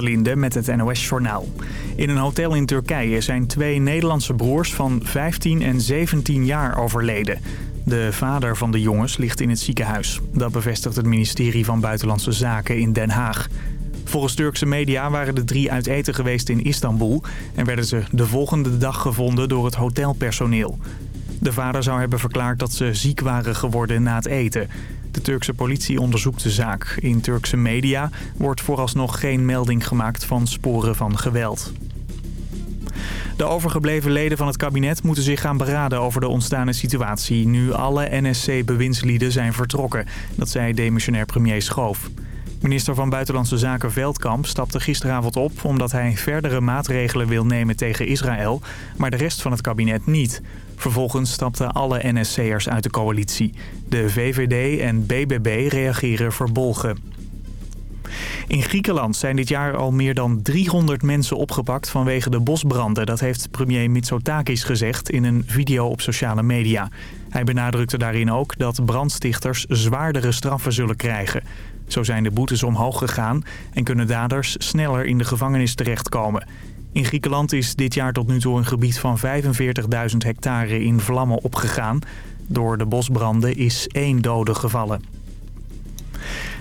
Linde met het NOS-journaal. In een hotel in Turkije zijn twee Nederlandse broers van 15 en 17 jaar overleden. De vader van de jongens ligt in het ziekenhuis. Dat bevestigt het ministerie van Buitenlandse Zaken in Den Haag. Volgens Turkse media waren de drie uit eten geweest in Istanbul... en werden ze de volgende dag gevonden door het hotelpersoneel. De vader zou hebben verklaard dat ze ziek waren geworden na het eten... De Turkse politie onderzoekt de zaak. In Turkse media wordt vooralsnog geen melding gemaakt van sporen van geweld. De overgebleven leden van het kabinet moeten zich gaan beraden over de ontstane situatie... nu alle NSC-bewindslieden zijn vertrokken. Dat zei demissionair premier Schoof. Minister van Buitenlandse Zaken Veldkamp stapte gisteravond op... omdat hij verdere maatregelen wil nemen tegen Israël... maar de rest van het kabinet niet. Vervolgens stapten alle NSC'ers uit de coalitie. De VVD en BBB reageren verbolgen. In Griekenland zijn dit jaar al meer dan 300 mensen opgepakt vanwege de bosbranden. Dat heeft premier Mitsotakis gezegd in een video op sociale media. Hij benadrukte daarin ook dat brandstichters zwaardere straffen zullen krijgen. Zo zijn de boetes omhoog gegaan en kunnen daders sneller in de gevangenis terechtkomen. In Griekenland is dit jaar tot nu toe een gebied van 45.000 hectare in vlammen opgegaan. Door de bosbranden is één dode gevallen.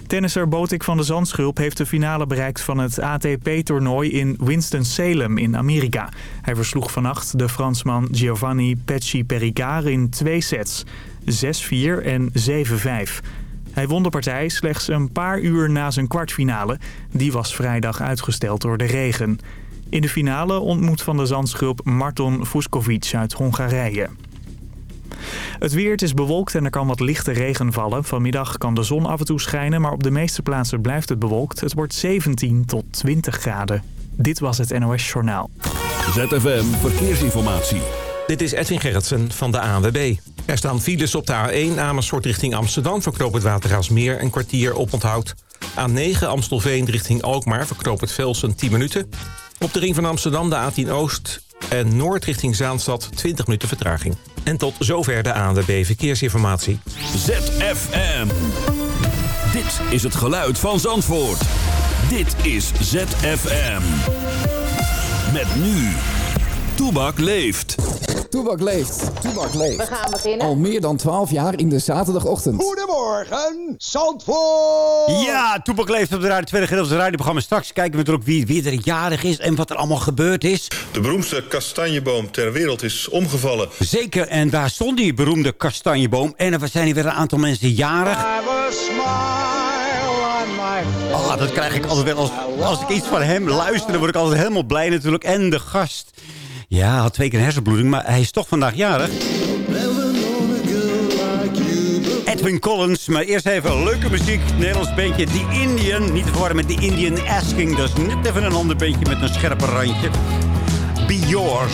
Tennisser Botik van de Zandschulp heeft de finale bereikt van het ATP-toernooi in Winston-Salem in Amerika. Hij versloeg vannacht de Fransman Giovanni Pecci Pericard in twee sets. 6-4 en 7-5. Hij won de partij slechts een paar uur na zijn kwartfinale. Die was vrijdag uitgesteld door de regen. In de finale ontmoet Van de Zandschulp Marton Fuskovic uit Hongarije. Het weer is bewolkt en er kan wat lichte regen vallen. Vanmiddag kan de zon af en toe schijnen, maar op de meeste plaatsen blijft het bewolkt. Het wordt 17 tot 20 graden. Dit was het NOS Journaal. ZFM Verkeersinformatie. Dit is Edwin Gerritsen van de ANWB. Er staan files op de A1 Amersfoort richting Amsterdam... verknoop het Watergaasmeer een kwartier op onthoud. A9 Amstelveen richting Alkmaar verknoop het Velsen 10 minuten. Op de ring van Amsterdam de A10 Oost en Noord richting Zaanstad 20 minuten vertraging. En tot zover de ANWB Verkeersinformatie. ZFM. Dit is het geluid van Zandvoort. Dit is ZFM. Met nu. Toebak leeft. Toebak leeft. Toebak leeft. We gaan beginnen. Al meer dan 12 jaar in de zaterdagochtend. Goedemorgen, Zandvoort! Ja, Toepak leeft op de Radio Tweede Gedeelte radioprogramma. Straks kijken we natuurlijk wie, wie er jarig is en wat er allemaal gebeurd is. De beroemdste kastanjeboom ter wereld is omgevallen. Zeker, en waar stond die beroemde kastanjeboom? En er zijn hier weer een aantal mensen jarig. Oh, dat krijg ik altijd wel. Als, als ik iets van hem luister, dan word ik altijd helemaal blij natuurlijk. En de gast. Ja, had twee keer een hersenbloeding, maar hij is toch vandaag jarig. Edwin Collins, maar eerst even leuke muziek. Nederlands bandje The Indian. Niet te verwarren met The Indian Asking. Dat is net even een ander bandje met een scherpe randje. Be Yours.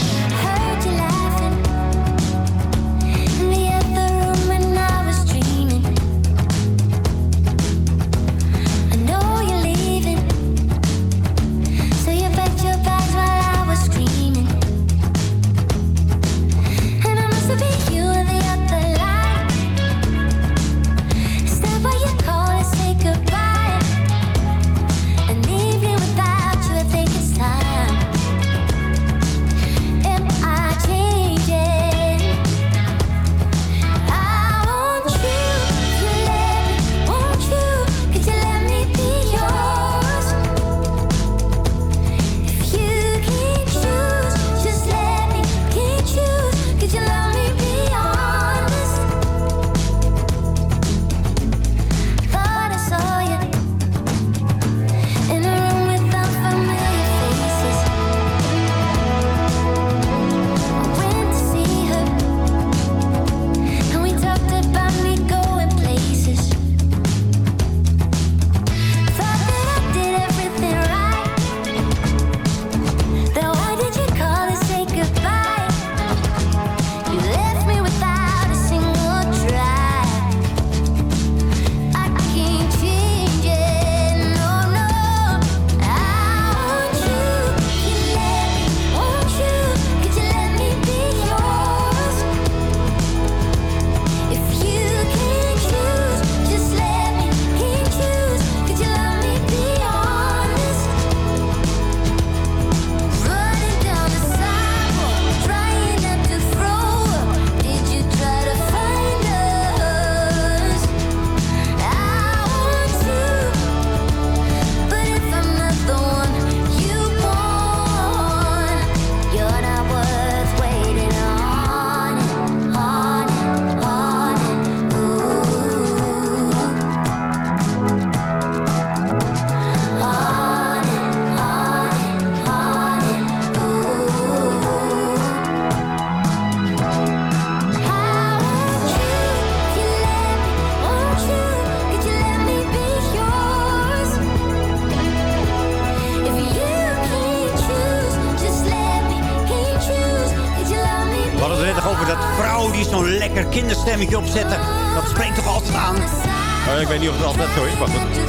Lekker kinderstemmetje opzetten. Dat spreekt toch altijd aan. Oh, ik weet niet of het altijd zo is, maar goed.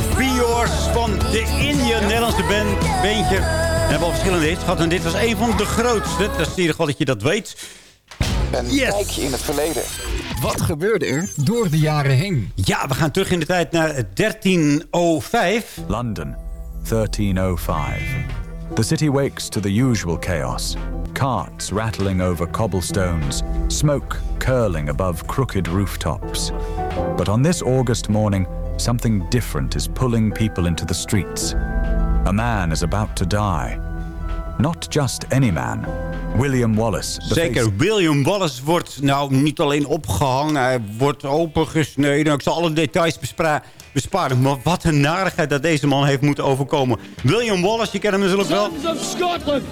Van de Indian Nederlandse band, bandje. We hebben al verschillende hits gehad en dit was een van de grootste. Dat is in ieder geval dat je dat weet. Een Yes. kijkje in het verleden. Wat gebeurde er door de jaren heen? Ja, we gaan terug in de tijd naar 1305. London, 1305. The city wakes to the usual chaos. Carts rattling over cobblestones, smoke curling above crooked rooftops. But on this August morning, something different is pulling people into the streets. A man is about to die. Not just any man. William Wallace. Zeker, William Wallace wordt nou niet alleen opgehangen, hij wordt opengesneden. Ik zal alle details bespra- besparen. Maar wat een narigheid dat deze man heeft moeten overkomen. William Wallace, je kent hem natuurlijk wel. of Scotland.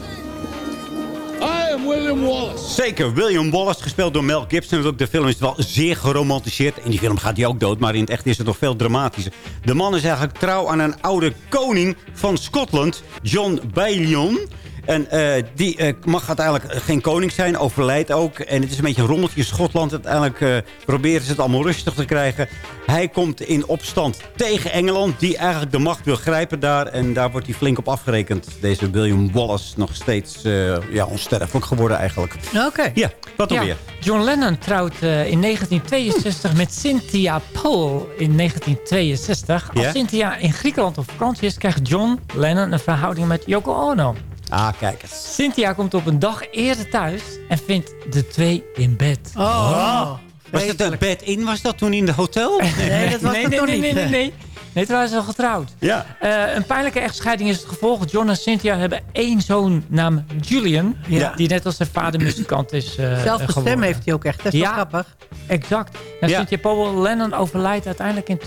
I am William Wallace. Zeker, William Wallace, gespeeld door Mel Gibson. Ook de film is wel zeer geromantiseerd. In die film gaat hij ook dood, maar in het echt is het nog veel dramatischer. De man is eigenlijk trouw aan een oude koning van Schotland, John Ballion. En eh, die eh, mag uiteindelijk geen koning zijn, overlijdt ook. En het is een beetje een rommeltje in Schotland. Uiteindelijk eh, proberen ze het allemaal rustig te krijgen. Hij komt in opstand tegen Engeland, die eigenlijk de macht wil grijpen daar. En daar wordt hij flink op afgerekend. Deze William Wallace nog steeds eh, ja, onsterfelijk geworden eigenlijk. Oké. Ja, wat dan Ja, weer? John Lennon trouwt eh, in 1962 met Cynthia Pohl in 1962. Als? Cynthia in Griekenland op vakantie is, krijgt John Lennon een verhouding met Yoko Ono. Ah, kijk eens. Cynthia komt op een dag eerder thuis en vindt de twee in bed. Oh. Was dat een bed in? Was dat toen in de hotel? Nee, dat was nee, het nee, nee, niet. nee, Nee, nee, nee. Toen waren ze al getrouwd. Ja. Eh, een pijnlijke echtscheiding is het gevolg. John en Cynthia hebben één zoon naam Julian. Ja. Die net als zijn vader muzikant is eh Zelfde stem geworden. heeft hij ook echt. Dat is wel Ja. grappig. Exact. Nou, Ja. Cynthia Powell Lennon overlijdt uiteindelijk in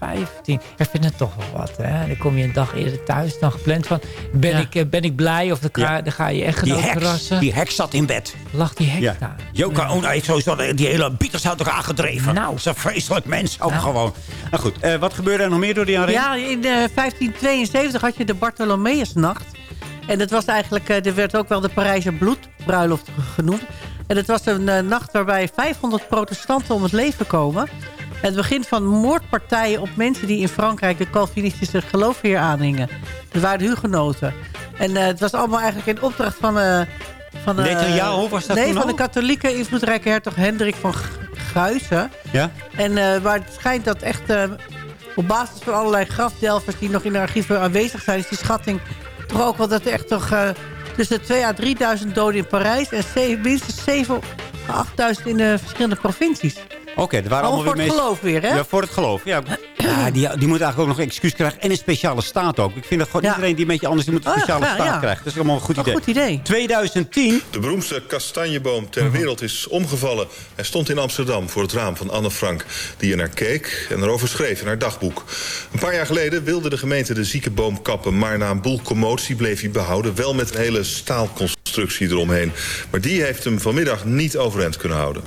2015. Ik vind het toch wel wat. Hè? Dan kom je een dag eerder thuis dan gepland van... ben, ik, eh, ben ik blij of dan ga, dan ga je echt Die heks, verrassen. die heks zat in bed. Lag die heks Ja. daar. Joko Ono heeft sowieso die hele Beatles uit elkaar gedreven. Nou. Een vreselijk mens ook gewoon. Nou goed, eh, wat gebeurde er nog meer door die jaren heen? Ja, in eh, 1572 had je de Bartholomeusnacht. En dat was eigenlijk, eh, er werd ook wel de Parijse bloedbruiloft genoemd. En het was een eh, nacht waarbij 500 protestanten om het leven komen. Het begin van moordpartijen op mensen die in Frankrijk de Calvinistische geloof weer aanhingen. Dat waren de hugenoten. En eh, het was allemaal eigenlijk in opdracht van... eh van Netanyahu was dat Nee, van de katholieke invloedrijke hertog Hendrik van Guizen. Ja? En, maar het schijnt dat echt op basis van allerlei grafdelvers... die nog in de archieven aanwezig zijn... is die schatting toch ook wel dat er echt toch... tussen 2 à 3.000 doden in Parijs... en minstens 7 à 8.000 in de verschillende provincies. Oké, er waren Allemaal allemaal weer voor het mensen- geloof weer, hè? Ja, voor het geloof. Ja, ja die, die moet eigenlijk ook nog een excuus krijgen. En een speciale staat ook. Ik vind dat gewoon iedereen die een beetje anders... die moet een Ah, speciale ja, staat ja. krijgen. Dat is allemaal een goed Een idee. goed idee. 2010. De beroemdste kastanjeboom ter wereld is omgevallen. Hij stond in Amsterdam voor het raam van Anne Frank... die er naar keek en erover schreef in haar dagboek. Een paar jaar geleden wilde de gemeente de zieke boom kappen... maar na een boel commotie bleef hij behouden... wel met een hele staalconstructie eromheen. Maar die heeft hem vanmiddag niet overeind kunnen houden.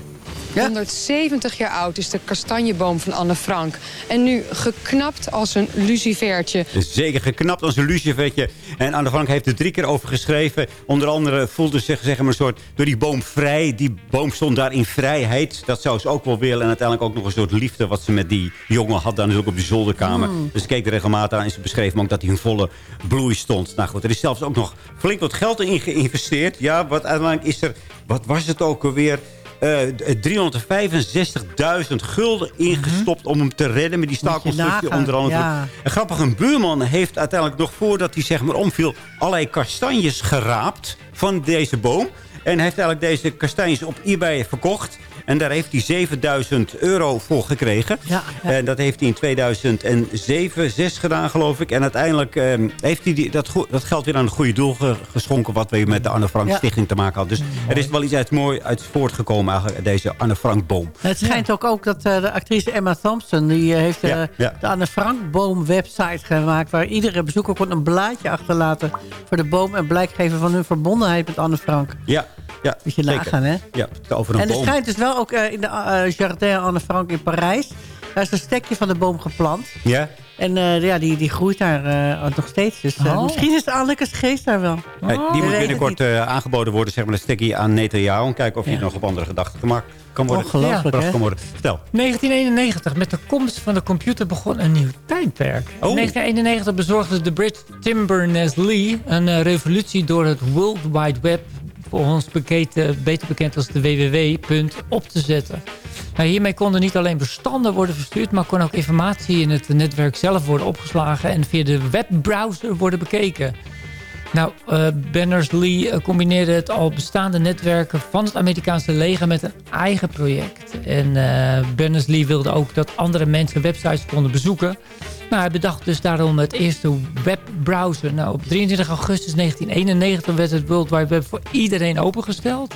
170 jaar oud is de kastanjeboom van Anne Frank. En nu geknapt als een lucifertje. Zeker geknapt als een lucifertje. En Anne Frank heeft er drie keer over geschreven. Onder andere voelde ze zich zeg maar, een soort door die boom vrij. Die boom stond daar in vrijheid. Dat zou ze ook wel willen. En uiteindelijk ook nog een soort liefde wat ze met die jongen had. Dan ook op de zolderkamer. Mm. Dus ze keek er regelmatig aan. En ze beschreef ook dat hij in volle bloei stond. Nou goed, er is zelfs ook nog flink wat geld in geïnvesteerd. Ja, wat uiteindelijk is er... Wat was het ook alweer? Eh, 365.000 gulden ingestopt om hem te redden met die staalconstructie onder andere. ja. En grappig, een buurman heeft uiteindelijk nog voordat hij zeg maar omviel... allerlei kastanjes geraapt van deze boom. En heeft eigenlijk deze kastanjes op eBay verkocht. En daar heeft hij 7000 euro voor gekregen. En dat heeft hij in 2007, 6 gedaan, geloof ik. En uiteindelijk eh, heeft hij die, dat, dat geld weer aan een goede doel ge- geschonken... wat we met de Anne Frank Ja. Stichting te maken hadden. Dus er is wel iets uit mooi uit voortgekomen, eigenlijk, deze Anne Frank boom. Het schijnt ook, ook dat eh, de actrice Emma Thompson... die eh, heeft eh, Ja, ja. de Anne Frank Boom website gemaakt... waar iedere bezoeker kon een blaadje achterlaten voor de boom... en blijk geven van hun verbondenheid met Anne Frank. Ja, ja Moet je nagaan, hè? Ja, over een En boom. schijnt dus wel ook eh, in de eh, Jardin Anne Frank in Parijs... daar is een stekje van de boom geplant. Ja? En eh, ja, die, die groeit daar eh, nog steeds. Dus eh, Oh. misschien is Annekes geest daar wel. Hey, die Je moet binnenkort eh, aangeboden worden, zeg maar, een stekkie aan Netanyahu. En kijken of hij nog op andere gedachten gemaakt kan worden. Ongelooflijk, gebracht hè? kan worden. Vertel. 1991, met de komst van de computer begon een nieuw tijdperk. Oh. In 1991 bezorgde de Brit Tim Berners-Lee een eh, revolutie door het World Wide Web, voor ons bekend, beter bekend als de WWW, op te zetten. Nou, hiermee konden niet alleen bestanden worden verstuurd, maar kon ook informatie in het netwerk zelf worden opgeslagen en via de webbrowser worden bekeken. Nou, eh Berners-Lee eh, combineerde het al bestaande netwerken van het Amerikaanse leger met een eigen project. En eh Berners-Lee wilde ook dat andere mensen websites konden bezoeken. Nou, hij bedacht dus daarom het eerste webbrowser. Nou, op 23 augustus 1991 werd het World Wide Web voor iedereen opengesteld.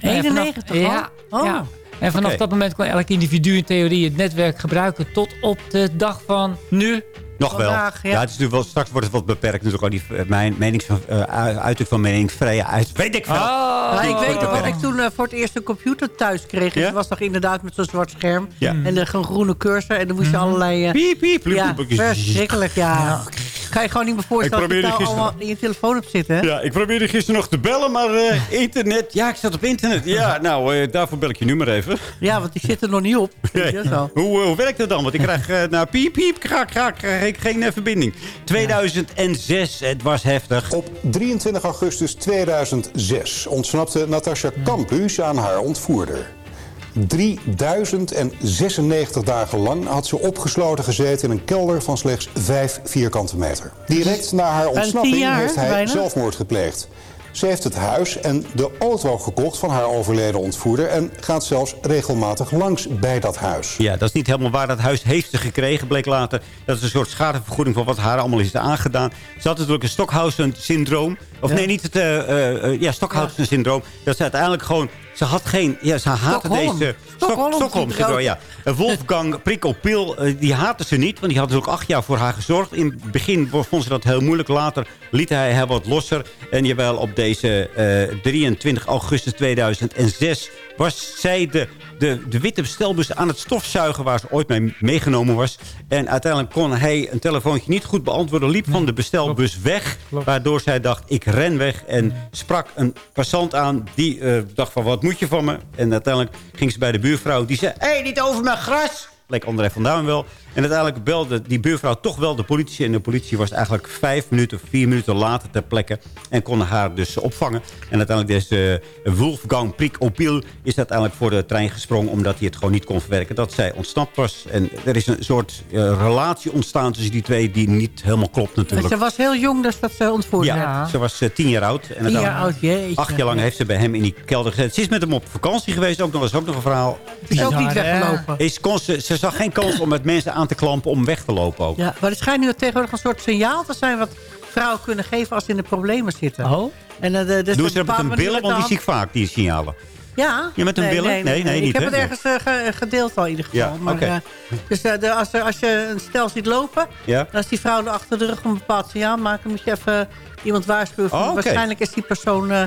Nou, en vanaf- 91 al? Ja, Oh. ja. En vanaf dat moment kon elk individu in theorie het netwerk gebruiken tot op de dag van nu. Nog wel. Vandaag, ja. ja. het is natuurlijk wel, straks wordt het wat beperkt. Natuurlijk al die eh, mijn, menings, eh, uiting van meningsvrije uit. Weet ik veel. Oh, Ja, ik weet nog beperkt. ik toen eh, voor het eerst een computer thuis kreeg. Ja? Het was nog inderdaad met zo'n zwart scherm. Ja. En de een groene cursor. En dan moest je allerlei... eh, Piep, piep, piep, ja, piep. verschrikkelijk, ja. Kan je gewoon niet meer voorstellen Ik dat je nou gisteren- allemaal in je telefoon hebt zitten. hè? Ja, ik probeerde gisteren nog te bellen, maar eh, internet... Ja, ik zat op internet. Ja, nou, eh, daarvoor bel ik je nummer even. Ja, want die zit er nog niet op. Weet je, zo. Hoe, eh, hoe werkt dat dan? Want ik krijg eh nou piep, piep, krak, krak, krijg ik geen verbinding. 2006, het was heftig. Op 23 augustus 2006 ontsnapte Natasja Campus aan haar ontvoerder. 3096 dagen lang had ze opgesloten gezeten in een kelder van slechts 5 vierkante meter. Direct na haar ontsnapping jaar, heeft hij bijna. zelfmoord gepleegd. Ze heeft het huis en de auto gekocht van haar overleden ontvoerder... en gaat zelfs regelmatig langs bij dat huis. Ja, dat is niet helemaal waar. Dat huis heeft ze gekregen, bleek later. Dat is een soort schadevergoeding van wat haar allemaal is aangedaan. Ze had natuurlijk een Stockhausen-syndroom. Of Ja. nee, niet het... eh, ja, Stockhausen-syndroom. Dat ze uiteindelijk gewoon... Ze had geen... Ja, ze haatte Stockholm. deze... Stockholm-syndroom. Stockholm-syndroom, ja. Wolfgang Prikkelpil, die haatte ze niet. Want die had natuurlijk acht jaar voor haar gezorgd. In het begin vond ze dat heel moeilijk. Later liet hij haar wat losser. En jawel, op deze eh, 23 augustus 2006 was zij de, de, de witte bestelbus aan het stofzuigen... waar ze ooit mee meegenomen was. En uiteindelijk kon hij een telefoontje niet goed beantwoorden. Liep van de bestelbus weg. Waardoor zij dacht, ik ren weg. En sprak een passant aan. Die eh, dacht van, wat moet je van me? En uiteindelijk ging ze bij de buurvrouw. Die zei, hé, hey, niet over mijn gras! Leek André van Duin wel. En uiteindelijk belde die buurvrouw toch wel de politie. En de politie was eigenlijk vijf minuten, vier minuten later ter plekke. En kon haar dus opvangen. En uiteindelijk deze uh, Wolfgang Prik Opil is uiteindelijk voor de trein gesprongen. Omdat hij het gewoon niet kon verwerken. Dat zij ontsnapt was. En er is een soort uh, relatie ontstaan tussen die twee. Die niet helemaal klopt natuurlijk. Ze was heel jong, dus dat ze ontvoerd ja, werd. ze was uh, tien jaar oud. En tien jaar oud, jeetje. Acht jaar lang heeft ze bij hem in die kelder gezet. Ze is met hem op vakantie geweest. Ook nog, is ook nog een verhaal. Is ook niet weggelopen. Is, kon ze, ze zag geen kans om met mensen aan te klampen om weg te lopen ook. Ja, maar het schijnt nu tegenwoordig een soort signaal te zijn... wat vrouwen kunnen geven als ze in de problemen zitten. Oh? En, uh, de, dus Doen ze dat met hun billen? Want die zie ik vaak, die signalen. Ja? Ja, met hun nee, billen? Nee, nee, nee, nee Ik niet, heb hè? het ergens uh, ge, gedeeld al in ieder geval. Ja, maar, okay. uh, dus uh, de, als, als je een stel ziet lopen... Ja? en als die vrouw er achter de rug een bepaald signaal maakt... dan moet je even iemand waarschuwen. Oh, okay. Waarschijnlijk is die persoon uh,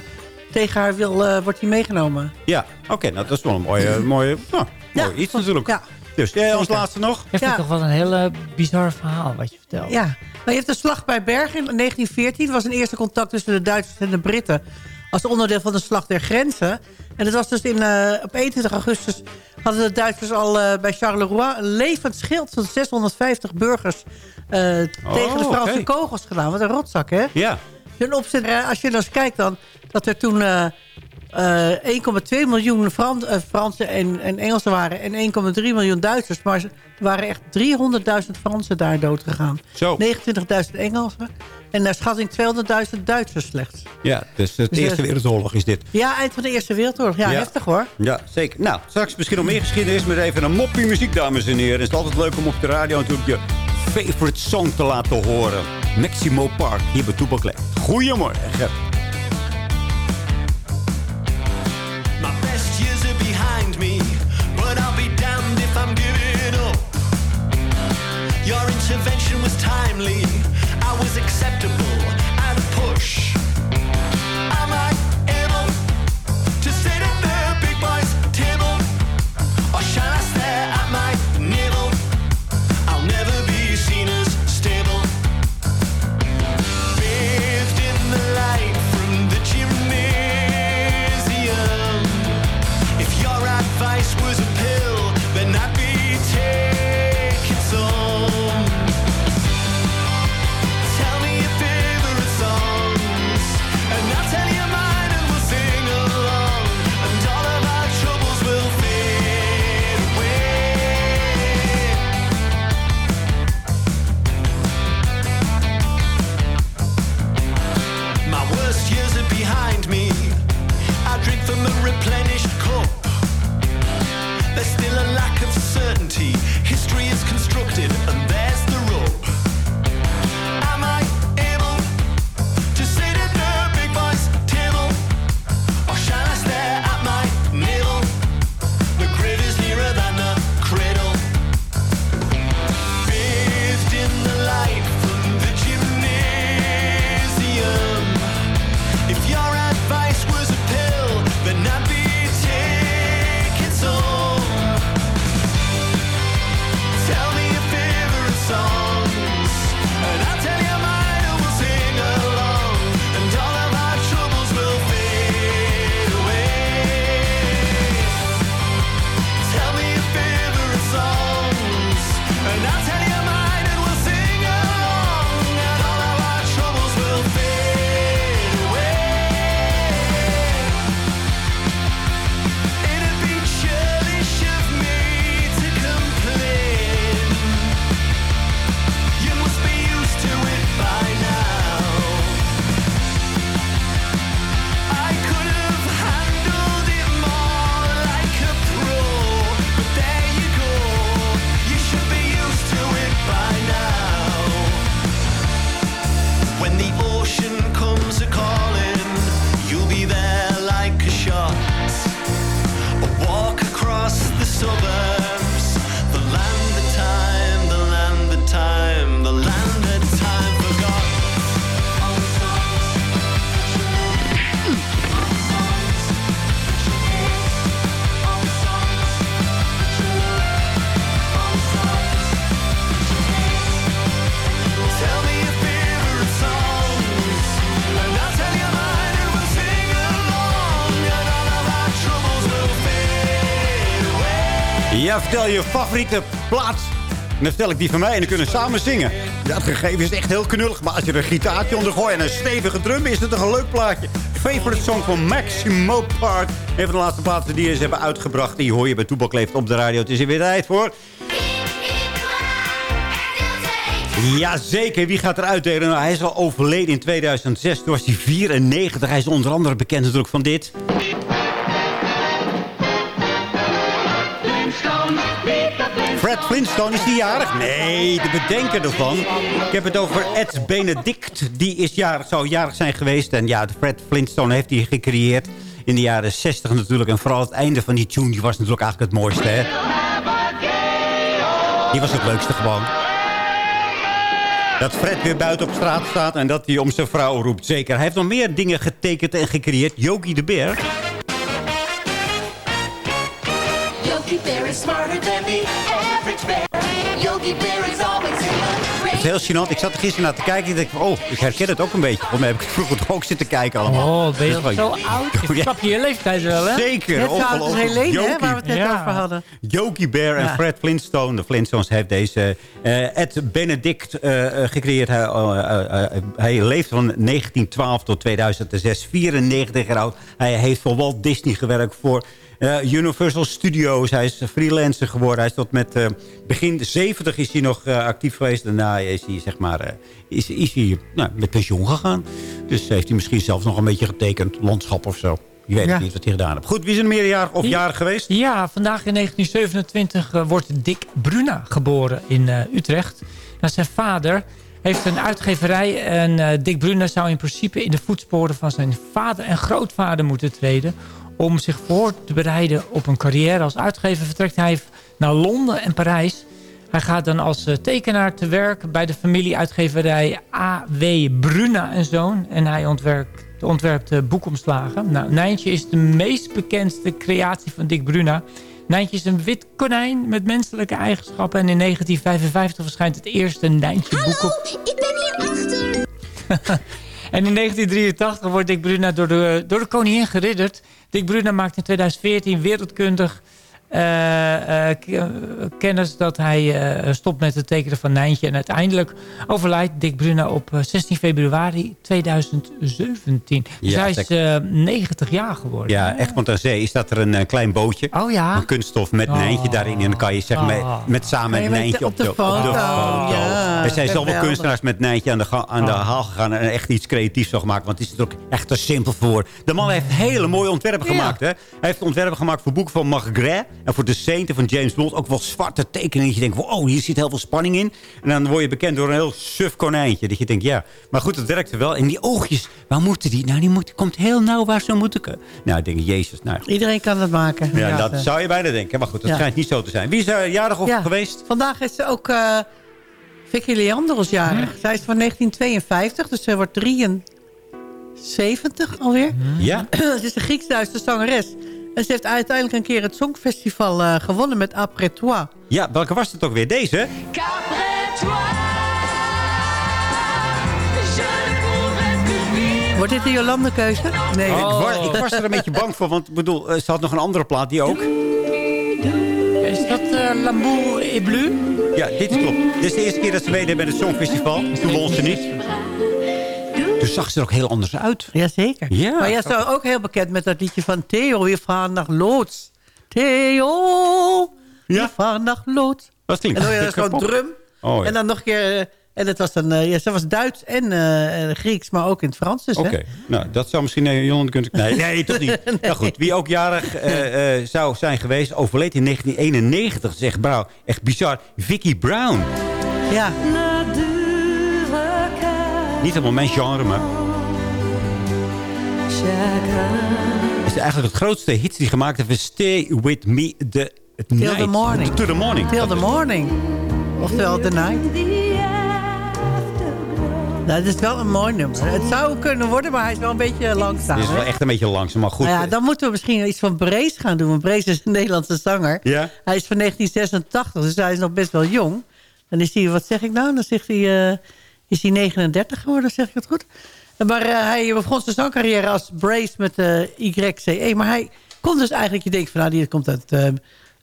tegen haar wil... uh, wordt hij meegenomen. Ja, oké. Okay, nou, dat is wel een mooie, mooie, nou, ja, mooi iets natuurlijk. Ja. Dus jij ons laatste nog? Ik vind ja. toch wel een heel bizar verhaal wat je vertelt. Ja, nou, je hebt de slag bij Bergen in 1914. Het was een eerste contact tussen de Duitsers en de Britten. Als onderdeel van de slag der grenzen. En dat was dus in, uh, op 21 augustus hadden de Duitsers al uh, bij Charleroi... een levend schild van 650 burgers uh, oh, tegen de Franse okay. kogels gedaan. Wat een rotzak, hè? Ja. Opzet, als je dan eens kijkt dan, dat er toen... Uh, 1,2 miljoen Fran uh, Fransen en, en, Engelsen waren... en 1,3 miljoen Duitsers. Maar er waren echt 300.000 Fransen daar dood gegaan. 29.000 Engelsen. En naar schatting 200.000 Duitsers slechts. Ja, dus de dus, Eerste Wereldoorlog is dit. Ja, eind van de Eerste Wereldoorlog. Ja, ja, heftig hoor. Ja, zeker. Nou, straks misschien nog meer geschiedenis... maar even een moppie muziek, dames en heren. Het is altijd leuk om op de radio natuurlijk je favorite song te laten horen. Maximo Park, hier bij Toepaklet. Goedemorgen. Intervention was timely, I was acceptable at a push. Je favoriete plaats. Dan vertel ik die van mij en dan kunnen we samen zingen. Dat gegeven is echt heel knullig. Maar als je er een gitaartje onder gooit en een stevige drum... is het een leuk plaatje. Favorite song van Maximo Park. Een van de laatste plaatsen die ze hebben uitgebracht. Die hoor je bij Toebak Leeft op de radio. Het is er weer tijd voor... Jazeker, wie gaat er uitdelen? Nou, hij is al overleden in 2006. Toen was hij 94. Hij is onder andere bekend natuurlijk van dit. Fred Flintstone, is die jarig? Nee, de bedenker ervan. Ik heb het over Ed Benedict. Die is zou jarig zijn geweest. En ja, Fred Flintstone heeft hij gecreëerd. In de jaren 60 natuurlijk. En vooral het einde van die tune die was natuurlijk eigenlijk het mooiste. Hè? Die was het leukste gewoon. Dat Fred weer buiten op straat staat en dat hij om zijn vrouw roept. Zeker. Hij heeft nog meer dingen getekend en gecreëerd. Yogi de Beer. Yogi Bear is smarter Het is heel gênant. Ik zat er gisteren naar te kijken en dacht ik, oh, ik herken het ook een beetje. Volgens mij heb ik vroeger toch ook zitten kijken allemaal. Oh, ben je Dus zo oud? Je snap je je leeftijd wel, hè? Zeker. Net zo oud als ongelooflijk. Helene, hè, waar we het net Ja. over hadden. Yogi Bear en Ja. Fred Flintstone. De Flintstones heeft deze eh, Ed Benedict eh, eh, gecreëerd. Hij, eh, hij leeft van 1912 tot 2006. 94 jaar oud. Hij heeft voor Walt Disney gewerkt voor eh, Universal Studios. Hij is freelancer geworden. Hij is tot met eh, begin 70 is hij nog eh, actief geweest. Daarna is hij, zeg maar, is, is hij nou, met pensioen gegaan. Dus heeft hij misschien zelfs nog een beetje getekend. Landschap of zo. Je weet Ja. niet wat hij gedaan heeft. Goed, wie is er meerjarig of jarig geweest? Ja, vandaag in 1927 eh, wordt Dick Bruna geboren in Utrecht. Nou, zijn vader heeft een uitgeverij en Dick Bruna zou in principe in de voetsporen van zijn vader en grootvader moeten treden. Om zich voor te bereiden op een carrière als uitgever vertrekt hij naar Londen en Parijs. Hij gaat dan als eh, tekenaar te werk bij de familieuitgeverij A.W. Bruna en Zoon. En hij ontwerpt, ontwerpt eh, boekomslagen. Nou, Nijntje is de meest bekendste creatie van Dick Bruna. Nijntje is een wit konijn met menselijke eigenschappen. En in 1955 verschijnt het eerste Nijntje-boek op... Ik ben hierachter. En in 1983 wordt Dick Bruna door de, door de koningin geridderd. Dick Bruna maakt in 2014 wereldkundig kennis dat hij eh, stopt met het tekenen van Nijntje. En uiteindelijk overlijdt Dick Bruna op eh, 16 februari 2017. Dus Ja, hij is zeker. eh, 90 jaar geworden. Ja, Egmond aan Zee is dat er een eh, klein bootje. Oh ja? Een kunststof met Oh. eentje daarin. En dan kan je zeg maar Oh. met samen een met- eentje op op de op de foto, ja, er zijn zoveel kunstenaars met Nijntje aan de, aan de haal gegaan. En echt iets creatiefs van gemaakt. Want het is er ook echt te simpel voor. De man heeft hele mooie ontwerpen gemaakt. Hè? Hij heeft ontwerpen gemaakt voor boeken van Magret. En voor de Sainten van James Bond. Ook wel zwarte tekeningen. Dat je denkt, wow, hier zit heel veel spanning in. En dan word je bekend door een heel suf konijntje. Dat je denkt, ja. Maar goed, het werkte wel. En die oogjes, waar moeten die? Nou, die moet, komt heel nauw waar ze moeten. Nou, ik denk, jezus. Nou, Iedereen kan het maken. ja, dat eh. zou je bijna denken. Maar goed, dat Ja. schijnt niet zo te zijn. Wie is er jarig of geweest? Vandaag is ze ook eh Vicky Leandros jarig. Zij is van 1952, dus zij wordt 73 alweer. Ja. ze is een Grieks-Duitse zangeres. En ze heeft uiteindelijk een keer het Songfestival eh, gewonnen met Après Toi. Ja, welke was het ook weer? Deze? Qu'après toi, je ne pourrais plus vivre. Wordt dit de Jolande-keuze? Nee. Ik, was, ik was er een beetje bang voor, want ik bedoel, eh, ze had nog een andere plaat die ook. Is dat eh, L'amour est bleu? Ja, dit klopt. Dit is de eerste keer dat ze meedeed bij het Songfestival. Toen won ze niet. Toen zag ze er ook heel anders uit. Jazeker. Ja. Maar jij is ook heel bekend met dat liedje van Theo. We gaan naar Loods. Theo, we gaan naar Loods. Dat klinkt En dan hoor je kapot. zo'n drum. Oh, ja. En dan nog een keer... eh, En het was dan, eh, ja, ze was Duits en eh, eh, Grieks, maar ook in het Frans. Dus, Oké, nou, dat zou misschien uh, Jon kunnen... Nee, nee, toch niet. Nou goed, wie ook jarig zou zijn geweest, overleed in 1991. Dat is echt, brouw, echt bizar. Vicky Brown. Ja. Niet helemaal mijn genre, maar... Het is eigenlijk het grootste hit die gemaakt heeft. Stay With Me the Till Night. the morning. To the morning. Till the morning. Oftewel the night. Nou, dat is wel een mooi nummer. Het zou kunnen worden, maar hij is wel een beetje langzaam. Dit is wel hè? echt een beetje langzaam, maar goed. Nou ja, dan moeten we misschien iets van Brees gaan doen. Want Brees is een Nederlandse zanger. Ja? Hij is van 1986, dus hij is nog best wel jong. Dan is hij, wat zeg ik nou? Dan zegt hij, eh, is hij 39 geworden, zeg ik het goed? Maar eh, hij begon zijn zangcarrière als Brace met de YCE. Maar hij komt dus eigenlijk, je denkt van, nou, die komt uit, eh,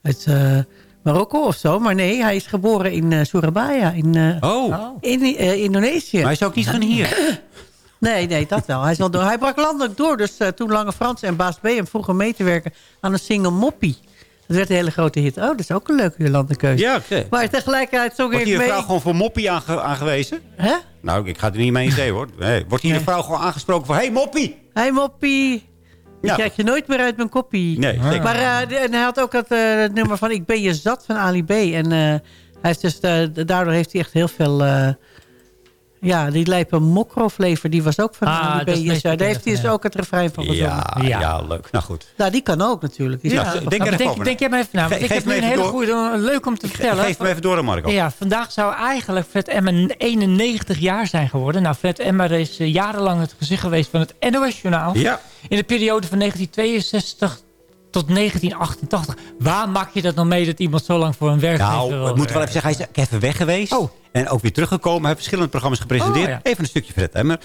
uit eh, Marokko of zo. Maar nee, hij is geboren in eh, Surabaya, in, eh, Oh. in eh, Indonesië. Maar hij is ook niet van hier. Nee, nee, dat wel. Hij, is wel door. hij brak landelijk door. Dus eh, toen Lange Frans en Baas B hem vroegen mee te werken aan een single Moppie. Dat werd een hele grote hit. Oh, dat is ook een leuke Jolandekeuze. Ja, oké. Maar tegelijkertijd zong Wordt ik hier een mee... vrouw gewoon voor moppie aange- aangewezen? Hè? Nou, ik ga er niet mee in zee, hoor. Nee. Wordt hier een vrouw gewoon aangesproken voor... Hey, moppie! Hey Moppie, ik Ja. krijg je nooit meer uit mijn koppie. Nee, zeker. Maar de- en hij had ook het, eh, het nummer van Ik ben je zat van Ali B. En eh, hij heeft dus, daardoor heeft hij echt heel veel... ja, die lijpe mokroflever, die was ook van Ah, Ali B. dat is het meest Dus, eh, daar heeft hij dus ook het refrein van gezongen. Ja, ja. leuk. Nou goed. Nou, die kan ook natuurlijk. Die Ja, denk er even denk, over denk jij maar even na. want Ge- ik geef heb nu een even hele door. goede, leuk om te vertellen. Geef me even door, Marco. Ja, vandaag zou eigenlijk Fred Emmer 91 jaar zijn geworden. Nou, Fred Emmer is eh, jarenlang het gezicht geweest van het NOS-journaal. Ja. In de periode van 1962 tot 1988. Waar maak je dat nou mee dat iemand zo lang voor een werkgever Nou, ik moet wel even zeggen, hij is even weg geweest. En ook weer teruggekomen. Hij heeft verschillende programma's gepresenteerd. Oh, ja. Even een stukje Fred Emmer.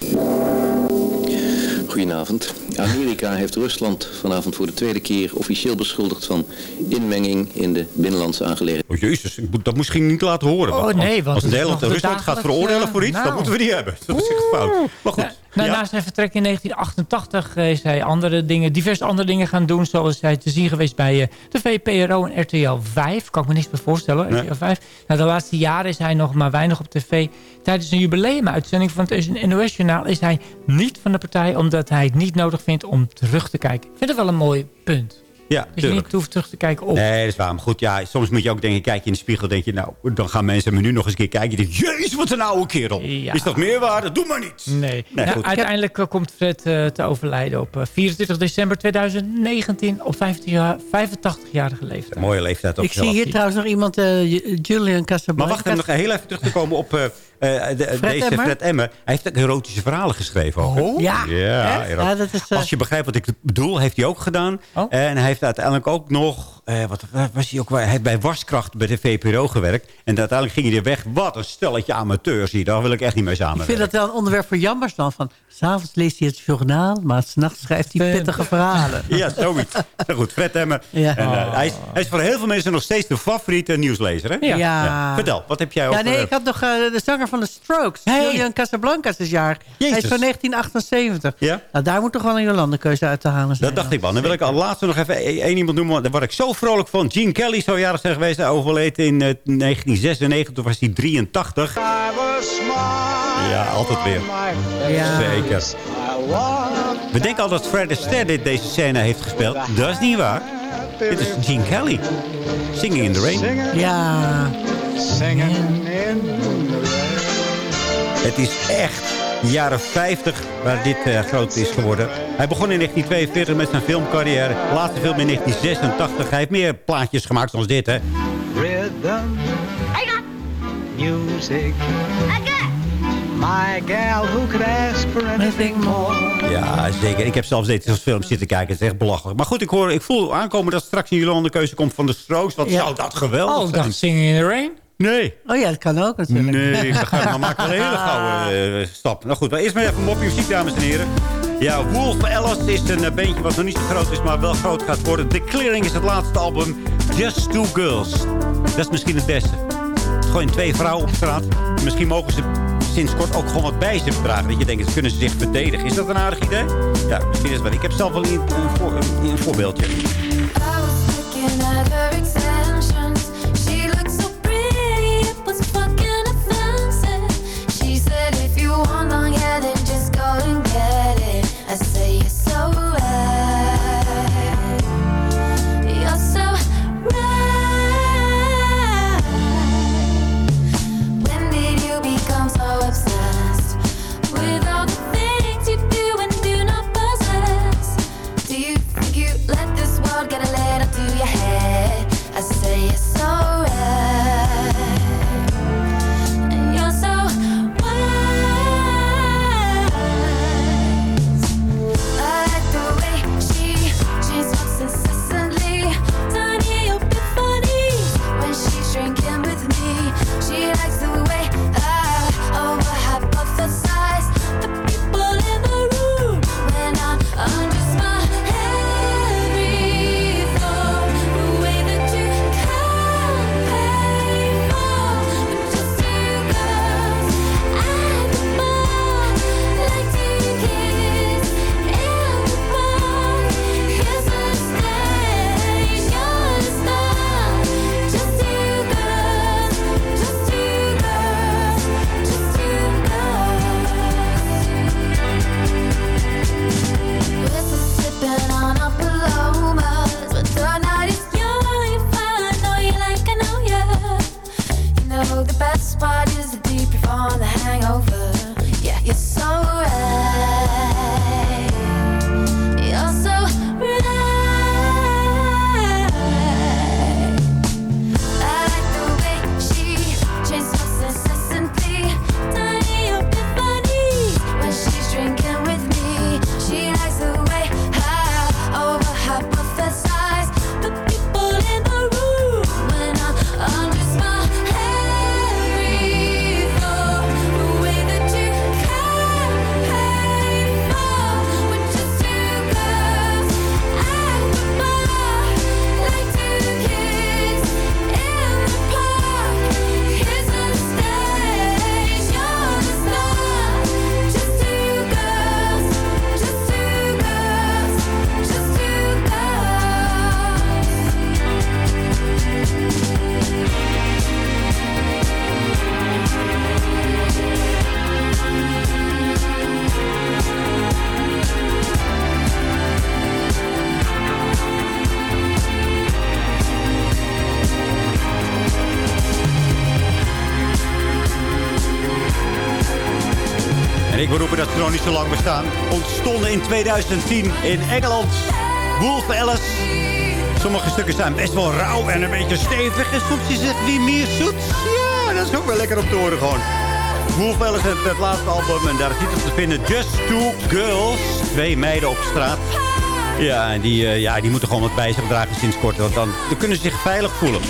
Goedenavond. Amerika heeft Rusland vanavond voor de tweede keer officieel beschuldigd van inmenging in de binnenlandse aangelegenheden. Oh jezus, ik moet dat misschien niet laten horen. Oh, nee, want Als Nederland Rusland gaat veroordelen voor iets, nou. dan moeten we die hebben. Dat is echt fout. Maar goed. Nou, Ja. Na zijn vertrek in 1988 is hij andere dingen, diverse andere dingen gaan doen. Zoals hij te zien geweest bij eh, de VPRO en RTL 5. Kan ik me niks meer voorstellen. Nee. RTL 5. Nou, de laatste jaren is hij nog maar weinig op tv. Tijdens een jubileumuitzending van het NOS-journaal is hij niet van de partij... omdat hij het niet nodig vindt om terug te kijken. Ik vind het wel een mooi punt. Ja, Dat je niet hoeft terug te kijken op... Nee, dat is waar. Maar goed, ja, soms moet je ook denken, kijk je in de spiegel, denk je, nou, dan gaan mensen me nu nog eens een keer kijken. Je denkt, jezus, wat een oude kerel. Ja. Is dat meerwaarde? Doe maar niet. Nee. Nee, Nou, goed. uiteindelijk eh, komt Fred eh, te overlijden op eh, 24 december 2019 op 15 jaar- 85-jarige leeftijd. Mooie leeftijd ook Ik zie hier trouwens nog iemand, eh, Julian Casablanca. Maar wacht even nog heel even terug te komen op eh, eh, de- deze Emmer? Fred Emmer. Hij heeft ook erotische verhalen geschreven. Ook? Oh? Ja. Ja, dat is, eh, Als je begrijpt wat ik bedoel, heeft hij ook gedaan. Oh. En hij heeft uiteindelijk ook nog... eh, wat was hij ook? Hij heeft bij Waskracht bij de VPRO gewerkt. En uiteindelijk ging hij er weg. Wat een stelletje amateurs hier. Daar wil ik echt niet mee Ik vind samenwerken. dat wel een onderwerp voor jammers dan. Van, s'avonds leest hij het journaal, maar s'nachts schrijft hij pittige verhalen. Ja, zoiets. Nou goed, Fred Emmer. Ja. En, eh, hij, is, hij is voor heel veel mensen nog steeds de favoriete nieuwslezer. Hè? Ja. Ja. Vertel, wat heb jij Ja, over... nee, eh, ik had nog eh, de zanger van de Strokes. Julian Casablanca is jaar. Hij is van 1978. Ja? Nou, daar moet toch wel een Jolandekeuze uit te halen zijn. Dat dacht ik wel. Dan wil ik al laatste nog even e- één iemand noemen. want Daar word ik zo vrolijk van. Gene Kelly zou jarig zijn geweest. Hij overleed in eh, 1996. Toen was hij 83. Ja, altijd weer. Ja. Zeker. We denken al dat Fred Astaire dit, deze scène heeft gespeeld. Dat is niet waar. Dit is Gene Kelly. Singing in the Rain. Ja. Het is echt jaren 50 waar dit eh, groot is geworden. Hij begon in 1942 met zijn filmcarrière. Laatste film in 1986. Hij heeft meer plaatjes gemaakt dan dit, hè. Rhythm. Music. My gal, who could ask for anything more? Ja, zeker. Ik heb zelfs deze film zitten kijken. Het is echt belachelijk. Maar goed, ik, hoor, ik voel aankomen dat straks een Jolande keuze komt van de Strokes. Wat Ja. zou dat geweldig Oh, zijn. dacht Singing in the Rain. Nee. Oh ja, dat kan ook natuurlijk. Nee, we gaan dan maken we een hele gouden eh, stap. Nou goed, maar eerst maar even moppie muziek, dames en heren. Ja, Wolf Alice is een eh, bandje wat nog niet zo groot is, maar wel groot gaat worden. The Clearing is het laatste album. Just Two Girls. Dat is misschien het beste. Gewoon twee vrouwen op straat. Misschien mogen ze sinds kort ook gewoon wat bij zich dragen. Dat je denkt, kunnen ze zich verdedigen. Is dat een aardig idee? Ja, misschien is het wel. Ik heb zelf wel een, een, voor- een- een voorbeeldje. falling She likes the Ik wil roepen dat nog niet zo lang bestaan. Ontstonden in 2010 in Engeland. Wolf Alice. Sommige stukken zijn best wel rauw en een beetje stevig. En soms is het wie meer zoet. Ja, dat is ook wel lekker om te horen gewoon. Wolf Alice het laatste album en daar is op te vinden. Just Two Girls. Twee meiden op straat. Ja, en die, eh, ja, die moeten gewoon wat bij zich dragen sinds kort. Want dan, dan kunnen ze zich veilig voelen.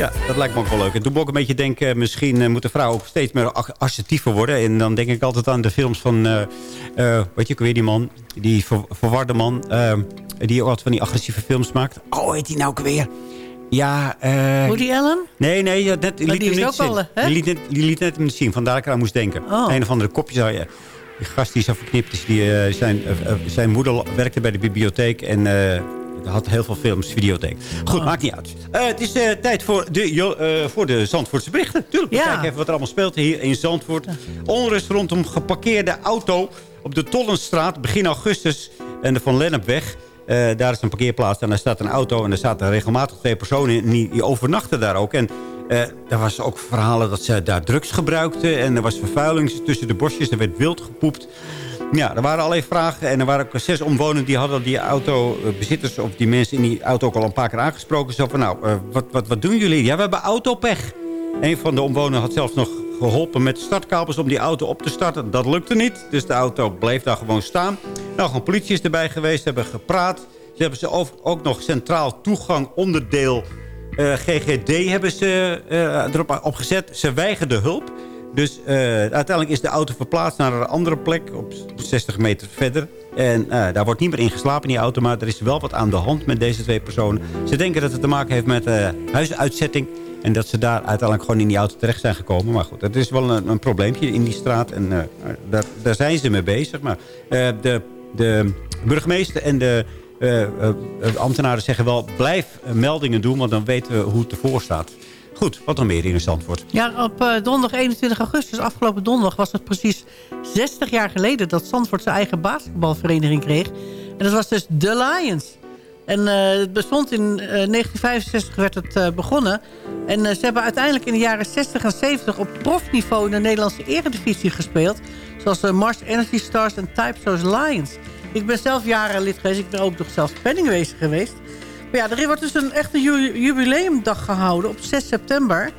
Ja, dat lijkt me ook wel leuk. En toen moet ik een beetje denken... misschien eh, moeten vrouwen ook steeds meer assertiever worden. En dan denk ik altijd aan de films van... eh eh, weet je ook weer die man? Die ver- verwarde man. eh, die ook altijd van die agressieve films maakt. Oh, heet die nou ook weer? Ja, eh... Woody Allen? Nee, nee, ja, net, die Maar liet hem niet zien. Die liet, net, die liet net hem niet zien, vandaar dat ik eraan moest denken. Oh. Een of andere kopje zou je... Die gast die zo verknipt is, die, eh, zijn, eh, eh, zijn moeder werkte bij de bibliotheek en eh, had heel veel films, videotheek. Goed, Oh. maakt niet uit. Eh, het is eh, tijd voor de, eh, voor de Zandvoortse berichten. Tuurlijk, we Ja. kijken even wat er allemaal speelt hier in Zandvoort. Onrust rondom geparkeerde auto op de Tollenstraat begin augustus en de Van Lennepweg. Daar is een parkeerplaats en daar staat een auto... en er zaten regelmatig twee personen in, die, die overnachten daar ook. En eh er was ook verhalen dat ze daar drugs gebruikten... en er was vervuiling tussen de bosjes, er werd wild gepoept. Ja, er waren allerlei vragen en er waren ook zes omwonenden... die hadden die autobezitters of die mensen in die auto ook al een paar keer aangesproken. Zo van, nou, eh, wat, wat, wat doen jullie? Ja, we hebben autopech. Een van de omwonenden had zelfs nog geholpen met startkabels om die auto op te starten. Dat lukte niet, dus de auto bleef daar gewoon staan. Nou, gewoon politie is erbij geweest, hebben gepraat. Ze hebben ze ook, nog centraal toegang onderdeel eh, GGD hebben ze eh, erop opgezet. Ze weigerden hulp. Dus eh, uiteindelijk is de auto verplaatst naar een andere plek op 60 meter verder. En eh, daar wordt niet meer in geslapen in die auto. Maar er is wel wat aan de hand met deze twee personen. Ze denken dat het te maken heeft met eh, huisuitzetting. En dat ze daar uiteindelijk gewoon in die auto terecht zijn gekomen. Maar goed, het is wel een, een probleempje in die straat. En daar, daar zijn ze mee bezig. Maar de, de burgemeester en de ambtenaren zeggen wel... blijf meldingen doen, want dan weten we hoe het ervoor staat. Goed, wat nog meer in Zandvoort? Ja, op eh, donderdag 21 augustus, afgelopen donderdag... was het precies 60 jaar geleden dat Zandvoort zijn eigen basketbalvereniging kreeg. En dat was dus The Lions. En eh, het bestond in eh, 1965 werd het begonnen. En ze hebben uiteindelijk in de jaren 60 en 70 op profniveau... in de Nederlandse eredivisie gespeeld. Zoals de Mars Energy Stars en Type Lions. Ik ben zelf jaren lid geweest. Ik ben ook nog zelfs penningwezen geweest. Maar ja, er wordt dus een echte ju- jubileumdag gehouden op 6 september.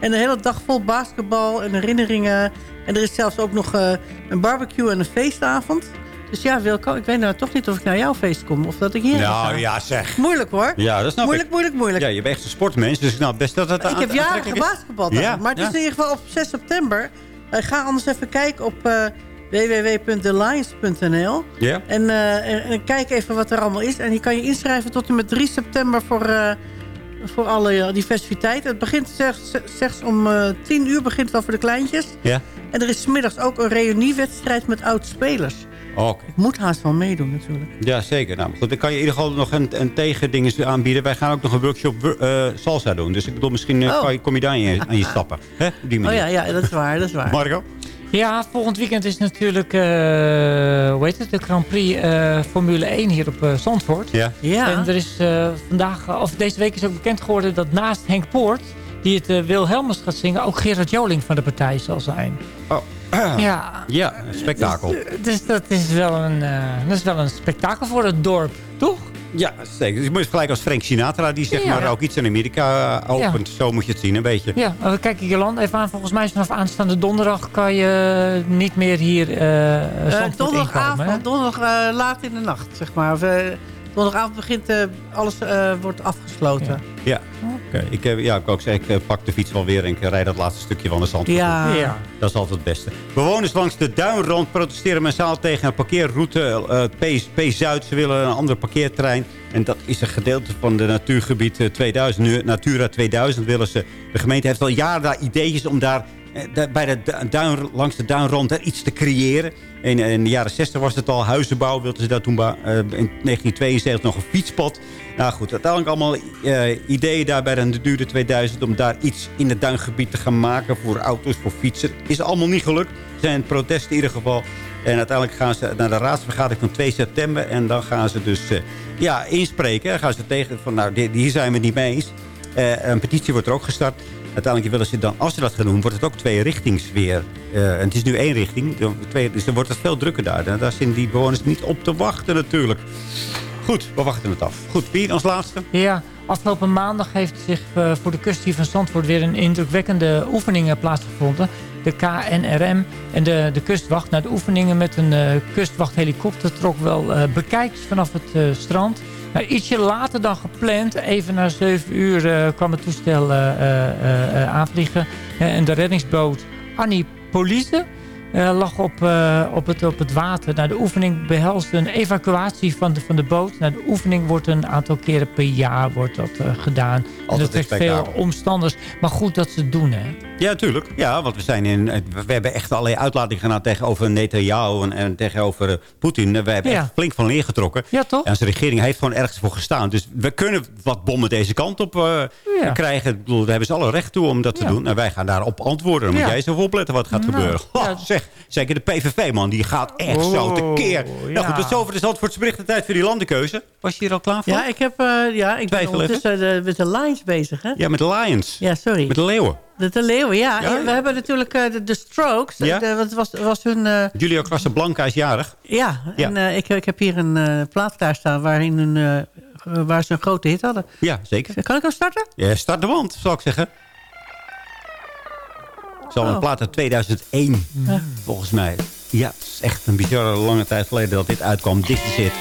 En een hele dag vol basketbal en herinneringen. En er is zelfs ook nog eh, een barbecue en een feestavond. Dus ja, Wilco, ik weet nou toch niet of ik naar jouw feest kom. Of dat ik hier Nou, ga. ja, zeg. Moeilijk hoor. Ja, dat snap moeilijk, ik. moeilijk, moeilijk. Ja, je bent echt een sportmens, dus nou, best dat het ik heb jaren gebasketbald. Ja, maar het ja. is in ieder geval op 6 september. Eh, ga anders even kijken op eh www.thelions.nl. Ja. En, eh, en, en kijk even wat er allemaal is. En je kan je inschrijven tot en met 3 september voor, eh, voor alle eh, die festiviteiten. Het begint slechts, om eh 10 uur begint al voor de kleintjes. Ja. En er is middags ook een reuniewedstrijd met oud-spelers. Oké. Ik moet haast wel meedoen natuurlijk. Ja, zeker. Nou, goed, dan kan je in ieder geval nog een, een tegending aanbieden. Wij gaan ook nog een workshop salsa doen. Dus ik bedoel, misschien Oh. kan je, kom je daar aan je, aan je stappen. Hè? Die Oh ja, ja, dat is waar, dat is waar. Marco? Ja, volgend weekend is natuurlijk eh, hoe heet het, de Grand Prix eh, Formule 1 hier op eh, Zandvoort. Ja. Ja. En er is eh, vandaag, of deze week is ook bekend geworden dat naast Henk Poort, die het Wilhelmus gaat zingen, ook Gerard Joling van de partij zal zijn. Oh. Ja. Ja, een spektakel. Dus dat is, wel een, eh, dat is wel een spektakel voor het dorp, toch? Ja, zeker. Dus je moet gelijk als Frank Sinatra, die zeg Ja. maar ook iets in Amerika eh, opent. Zo moet je het zien, een beetje. Ja, uh, kijk Jolande even aan. Volgens mij is vanaf aanstaande donderdag kan je niet meer hier inkomen. hè? donderdagavond, donderdag laat in de nacht, zeg maar. Of, donderdagavond begint, eh, alles eh, wordt afgesloten. Ja, Oké. Ik, heb, ja, ik ook zeggen, ik eh, pak de fiets wel weer en ik rijd dat laatste stukje van de zand. Ja. Ja. Dat is altijd het beste. Bewoners langs de Duinrand protesteren massaal tegen een parkeerroute eh, P, P-Zuid. Ze willen een ander parkeerterrein. En dat is een gedeelte van de natuurgebied eh, 2000. Nu, Natura 2000 willen ze. De gemeente heeft al jaren daar ideetjes om daar eh, da- bij de du- duin, langs de duinrand daar iets te creëren. In, in de jaren 60 was het al huizenbouw. Wilden ze daar toen eh, in 1972 nog een fietspad. Nou goed, uiteindelijk allemaal eh, ideeën daar bij de Natura 2000... om daar iets in het duingebied te gaan maken voor auto's, voor fietsen. Is allemaal niet gelukt. Zijn protesten in ieder geval. En uiteindelijk gaan ze naar de raadsvergadering van 2 september. En dan gaan ze dus eh, ja, inspreken. Dan gaan ze tegen van, nou, hier zijn we het niet mee eens. Een petitie wordt er ook gestart. Uiteindelijk willen ze dan, als ze dat gaan wordt het ook twee richtings weer. Eh, het is nu één richting, twee, dus dan wordt het veel drukker daar. Daar zijn die bewoners niet op te wachten natuurlijk. Goed, we wachten het af. Goed, wie als laatste? Ja, afgelopen maandag heeft zich eh, voor de kust hier van Zandvoort weer een indrukwekkende oefening eh, plaatsgevonden. De KNRM en de, de kustwacht. Nou, de oefeningen met een kustwachthelikopter trok wel bekijks vanaf het strand. Nou, ietsje later dan gepland, even na 7 uur eh, kwam het toestel eh, eh, aanvliegen. En de reddingsboot Annie Police lag op, op, het, op het water. Nou, de oefening behelst een evacuatie van de, van de boot. Nou, de oefening wordt een aantal keren per jaar wordt dat, gedaan. en Altijd dat trekt een veel omstanders. Maar goed dat ze het doen, hè? Ja, tuurlijk. Ja, want we, zijn in, we hebben echt allerlei uitlatingen gedaan tegenover Netanyahu en, en tegenover eh, Poetin. We hebben Ja. echt flink van leer getrokken. Ja, toch? En zijn regering heeft gewoon ergens voor gestaan. Dus we kunnen wat bommen deze kant op eh, Ja. krijgen. Ik bedoel, daar hebben ze alle recht toe om dat te Ja. doen. En wij gaan daarop antwoorden. Dan moet Ja. jij eens even opletten wat gaat Nou, gebeuren. Ha, zeg, zeker de PVV, man. Die gaat echt zo Oh, tekeer. ja. Nou goed, tot zover de Zandvoortse berichtentijd voor die landenkeuze. Was je hier al klaar voor? Ja, ik, heb, eh, ja, ik ben ondertussen eh, met de Lions bezig. Hè? Ja, met de Lions. Ja, sorry. Met de leeuwen. De, de leeuwen, ja. Ja? We hebben natuurlijk eh, de, de Strokes. Ja? De, wat was, was hun... eh, Julio Casablanca is jarig. ja, Ja. en eh, ik, ik heb hier een plaat daar staan waarin hun, waar ze een grote hit hadden. Ja, zeker. Kan ik hem starten? Ja, start de wand, zou ik zeggen. Zal een Oh. plaat uit 2001, Ja. volgens mij. Ja, het is echt een bizarre lange tijd geleden dat dit uitkwam. Dit is het.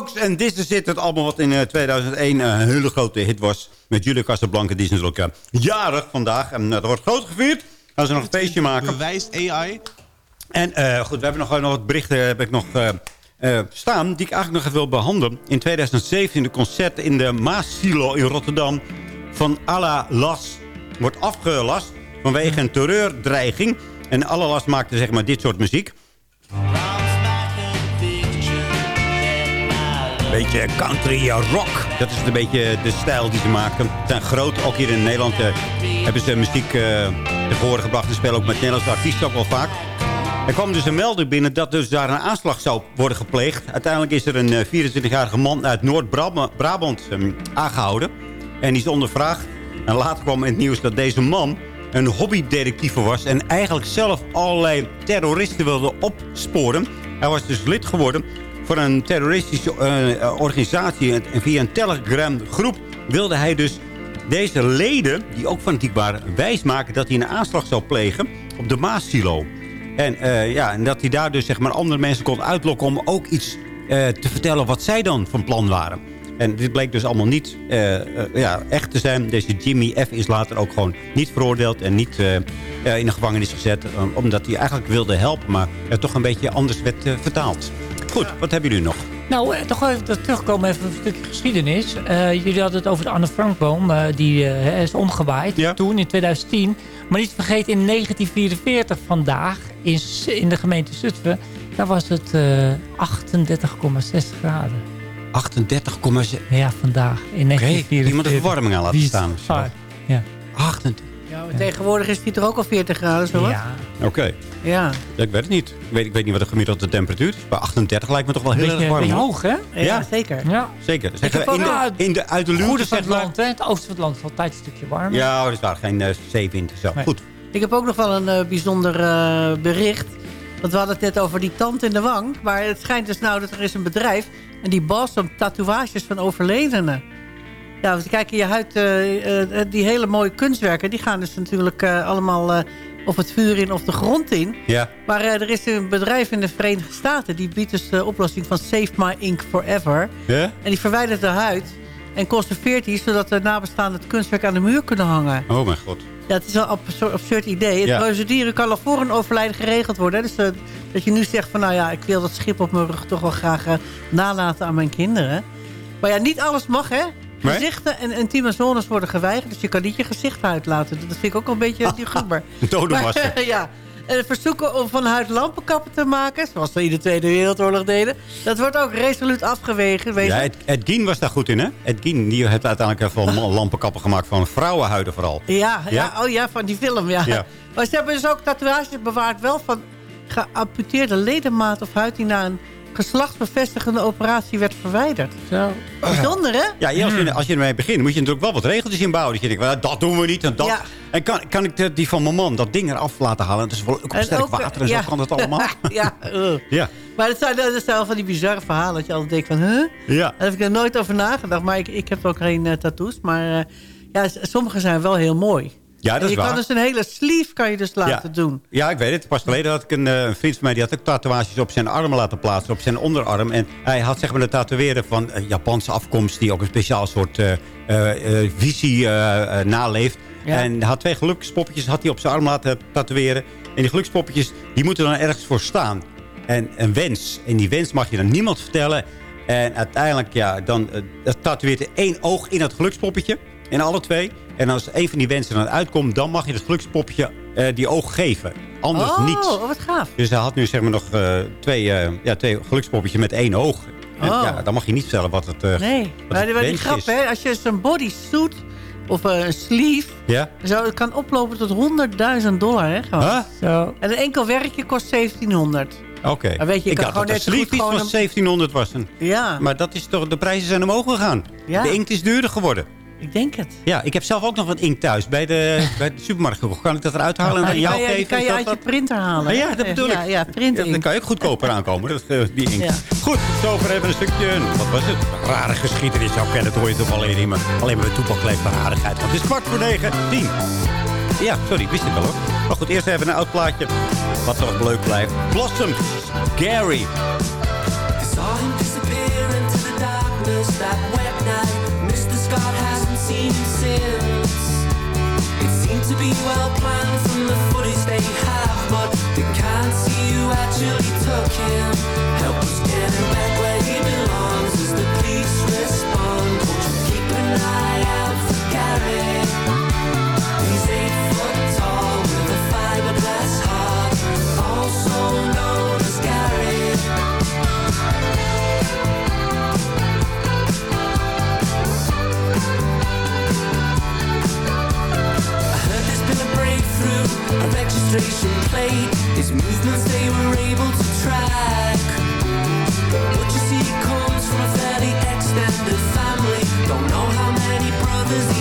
Strokes en This Is It. Het album wat in eh, 2001 een hele grote hit was. Met Julia Casablanca. Die is natuurlijk eh, jarig vandaag. En eh, dat wordt groot gevierd. Gaan ze nog een feestje maken. Bewijst AI. En eh, goed, we hebben nog, nog wat berichten heb ik nog, eh, eh, staan... die ik eigenlijk nog even wil behandelen. In 2017 de concert in de Maasilo in Rotterdam... van Alla Las wordt afgelast vanwege een terreurdreiging. En Alla Las maakte zeg maar dit soort muziek. Beetje country eh, rock. Dat is een beetje de stijl die ze maken. Ze zijn groot. Ook hier in Nederland eh, hebben ze muziek uh, gebracht. Ze spelen ook met Nederlandse artiesten ook wel vaak. Er kwam dus een melding binnen dat dus daar een aanslag zou worden gepleegd. Uiteindelijk is er een eh, 24-jarige man uit Noord-Brabant um, aangehouden. En die is ondervraagd. En later kwam het nieuws dat deze man een hobbydetectieve was... en eigenlijk zelf allerlei terroristen wilde opsporen. Hij was dus lid geworden voor een terroristische uh, organisatie... en via een Telegram groep wilde hij dus deze leden, die ook fanatiek waren, wijsmaken dat hij een aanslag zou plegen op de Maasilo. En, eh, ja, en dat hij daar dus zeg maar, andere mensen kon uitlokken om ook iets eh, te vertellen wat zij dan van plan waren. En dit bleek dus allemaal niet eh, eh, ja, echt te zijn. Deze Jimmy F. is later ook gewoon niet veroordeeld en niet eh, eh, in de gevangenis gezet. eh, omdat hij eigenlijk wilde helpen, maar toch een beetje anders werd eh, vertaald. Goed, wat hebben jullie nog? Nou, eh, toch even terugkomen even een stukje geschiedenis. Eh, jullie hadden het over de Anne Frankboom. eh, die is omgewaaid toen in 2010. Maar niet vergeten, in 1944 vandaag in, in de gemeente Zutphen... daar was het eh 38,6 graden. 38,6. Ja, vandaag in 1944. iemand de verwarming aan laten staan. Ja. 38. Maar tegenwoordig is die toch ook al 40 graden, zo wat? Ja. Oké. Ja. Ja, ik weet het niet. Ik weet, ik weet niet wat de gemiddelde temperatuur is. Bij 38 lijkt me toch wel heel Beetje- erg warm. beetje hoor. hoog, hè? Ja, zeker. Ja. Zeker. Ik Zeggen we in, de, in de, uit de Het van zeg het maar. land, hè? Het oosten van het land is altijd een stukje warmer. Ja, er is daar geen eh, zeewind. Zo. Nee. Goed. Ik heb ook nog wel een eh, bijzonder eh, bericht. Want we hadden het net over die tand in de wang. Maar het schijnt dus nou dat er is een bedrijf... en die balsam tatoeages van overledenen. Ja, want kijk, in je huid, eh, eh, die hele mooie kunstwerken... die gaan dus natuurlijk eh, allemaal eh, of het vuur in of de grond in. Ja. Maar eh, er is een bedrijf in de Verenigde Staten... die biedt dus de oplossing van Save My Ink Forever. Ja? En die verwijdert de huid en conserveert die... zodat de nabestaanden het kunstwerk aan de muur kunnen hangen. Oh mijn god. Ja, het is wel een absur- absurd idee. Ja. Het procedure kan al voor een overlijden geregeld worden. Dus eh, dat je nu zegt van, nou ja, ik wil dat schip op mijn rug toch wel graag eh, nalaten aan mijn kinderen. Maar ja, niet alles mag, hè. Nee? Gezichten en intieme zones worden geweigerd. Dus je kan niet je gezicht uitlaten. Dat vind ik ook een beetje luguber. Een dodenmasker. Maar, ja. En verzoeken om van huid lampenkappen te maken... zoals we in de Tweede Wereldoorlog deden... dat wordt ook resoluut. Weet je. Ja, Ed, Ed Gein was daar goed in, hè? Ed Gein, die heeft uiteindelijk van lampenkappen gemaakt van vrouwenhuiden vooral. Ja, ja? Ja? oh ja, van die film, ja. Ja. Maar ze hebben dus ook tatoeages bewaard... wel van geamputeerde ledemaat of huid... die na een geslachtsbevestigende operatie werd verwijderd. Zo. Bijzonder, hè? Ja, ja, als, je, als je ermee begint, moet je natuurlijk wel wat regeltjes inbouwen. Dat je denkt, well, dat doen we niet en dat. Ja. En kan, kan ik de- die van mijn man, dat ding eraf laten halen? Dat is wel ook op sterk ook, eh, water en zo ja. kan dat allemaal. ja, uh. ja. maar het zijn, dat zijn wel van die bizarre verhalen... dat je altijd denkt van, huh? Ja. Daar heb ik er nooit over nagedacht. Maar ik, ik heb ook geen eh, tattoos. Maar eh, ja, sommige zijn wel heel mooi. Ja, dat is je waar. kan dus een hele sleeve kan je dus laten ja. doen. Ja, ik weet het. Pas geleden had ik een, eh, een vriend van mij... die had ook tatoeages op zijn armen laten plaatsen. Op zijn onderarm. En hij had zeg maar de tatoeëren van eh, Japanse afkomst... die ook een speciaal soort eh, visie naleeft. Ja. En hij had twee gelukspoppetjes had hij op zijn arm laten tatoeëren. En die gelukspoppetjes die moeten dan ergens voor staan. En een wens. En die wens mag je dan niemand vertellen. En uiteindelijk, ja, dan tatoeëert er één oog in het gelukspoppetje. In alle twee. En als een van die wensen dan uitkomt... dan mag je het gelukspoppetje eh, die oog geven. Anders oh, niets. wat gaaf. Dus hij had nu zeg maar nog eh, twee, ja, twee gelukspopjes met één oog. En, Oh. ja, dan mag je niet vertellen wat het, Nee, wat maar het die, grap, hè? Als je zo'n bodysuit of een sleeve... Ja? Zo, het kan oplopen tot 100.000 dollar, hè? Gewoon. Huh? Zo. En een enkel werkje kost 1700. Oké. Weet je, ik kan dacht gewoon dat de gewoon van een- 1700 was. Een, Ja, maar dat is toch, de prijzen zijn omhoog gegaan. Ja. De inkt is duurder geworden. ik denk het. Ja, ik heb zelf ook nog wat inkt thuis bij de, bij de supermarkt gekocht. Kan ik dat eruit halen en aan jou kan die geven? kan Is je dat uit je printer halen. Ah, ja, dat bedoel ja, ik. Ja, print Ja, dan kan je ook goedkoper aankomen, dat, eh, die inkt. Ja. Goed, zover even een stukje, wat was het? Rare geschiedenis zou kennen, dat hoor je toch alleen. Maar alleen maar bij leeft van rarigheid. Want het is kwart voor negen, tien. Ja, sorry, ik wist het wel hoor. Maar goed, eerst even een oud plaatje. Wat nog leuk blijft. Blossoms, Gary. To be well planned from the footage they have, but they can't see who actually took him. Help us a registration plate. His movements they were able to track. But you see, comes from a fairly extended family. Don't know how many brothers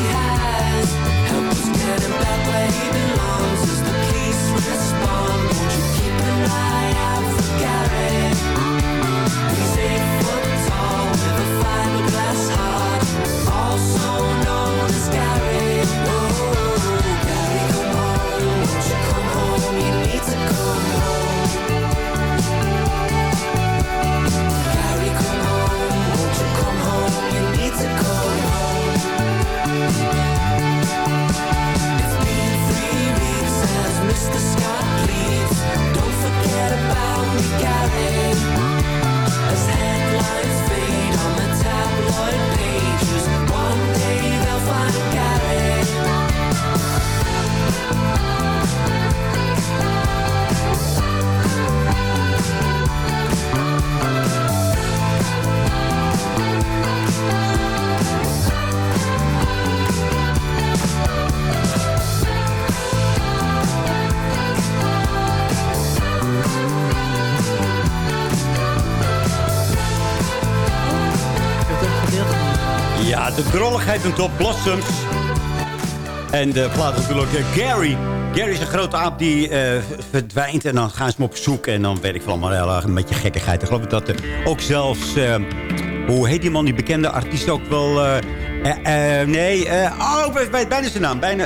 drolligheid en top blossoms. En de plaat natuurlijk eh, Gary. Gary is een grote aap die eh, verdwijnt. En dan gaan ze hem op zoek. En dan weet ik van allemaal heel erg een beetje gekkigheid. Ik geloof dat er ook zelfs... eh, hoe heet die man, die bekende artiest ook wel... nee, oh, bijna zijn naam. Bijna,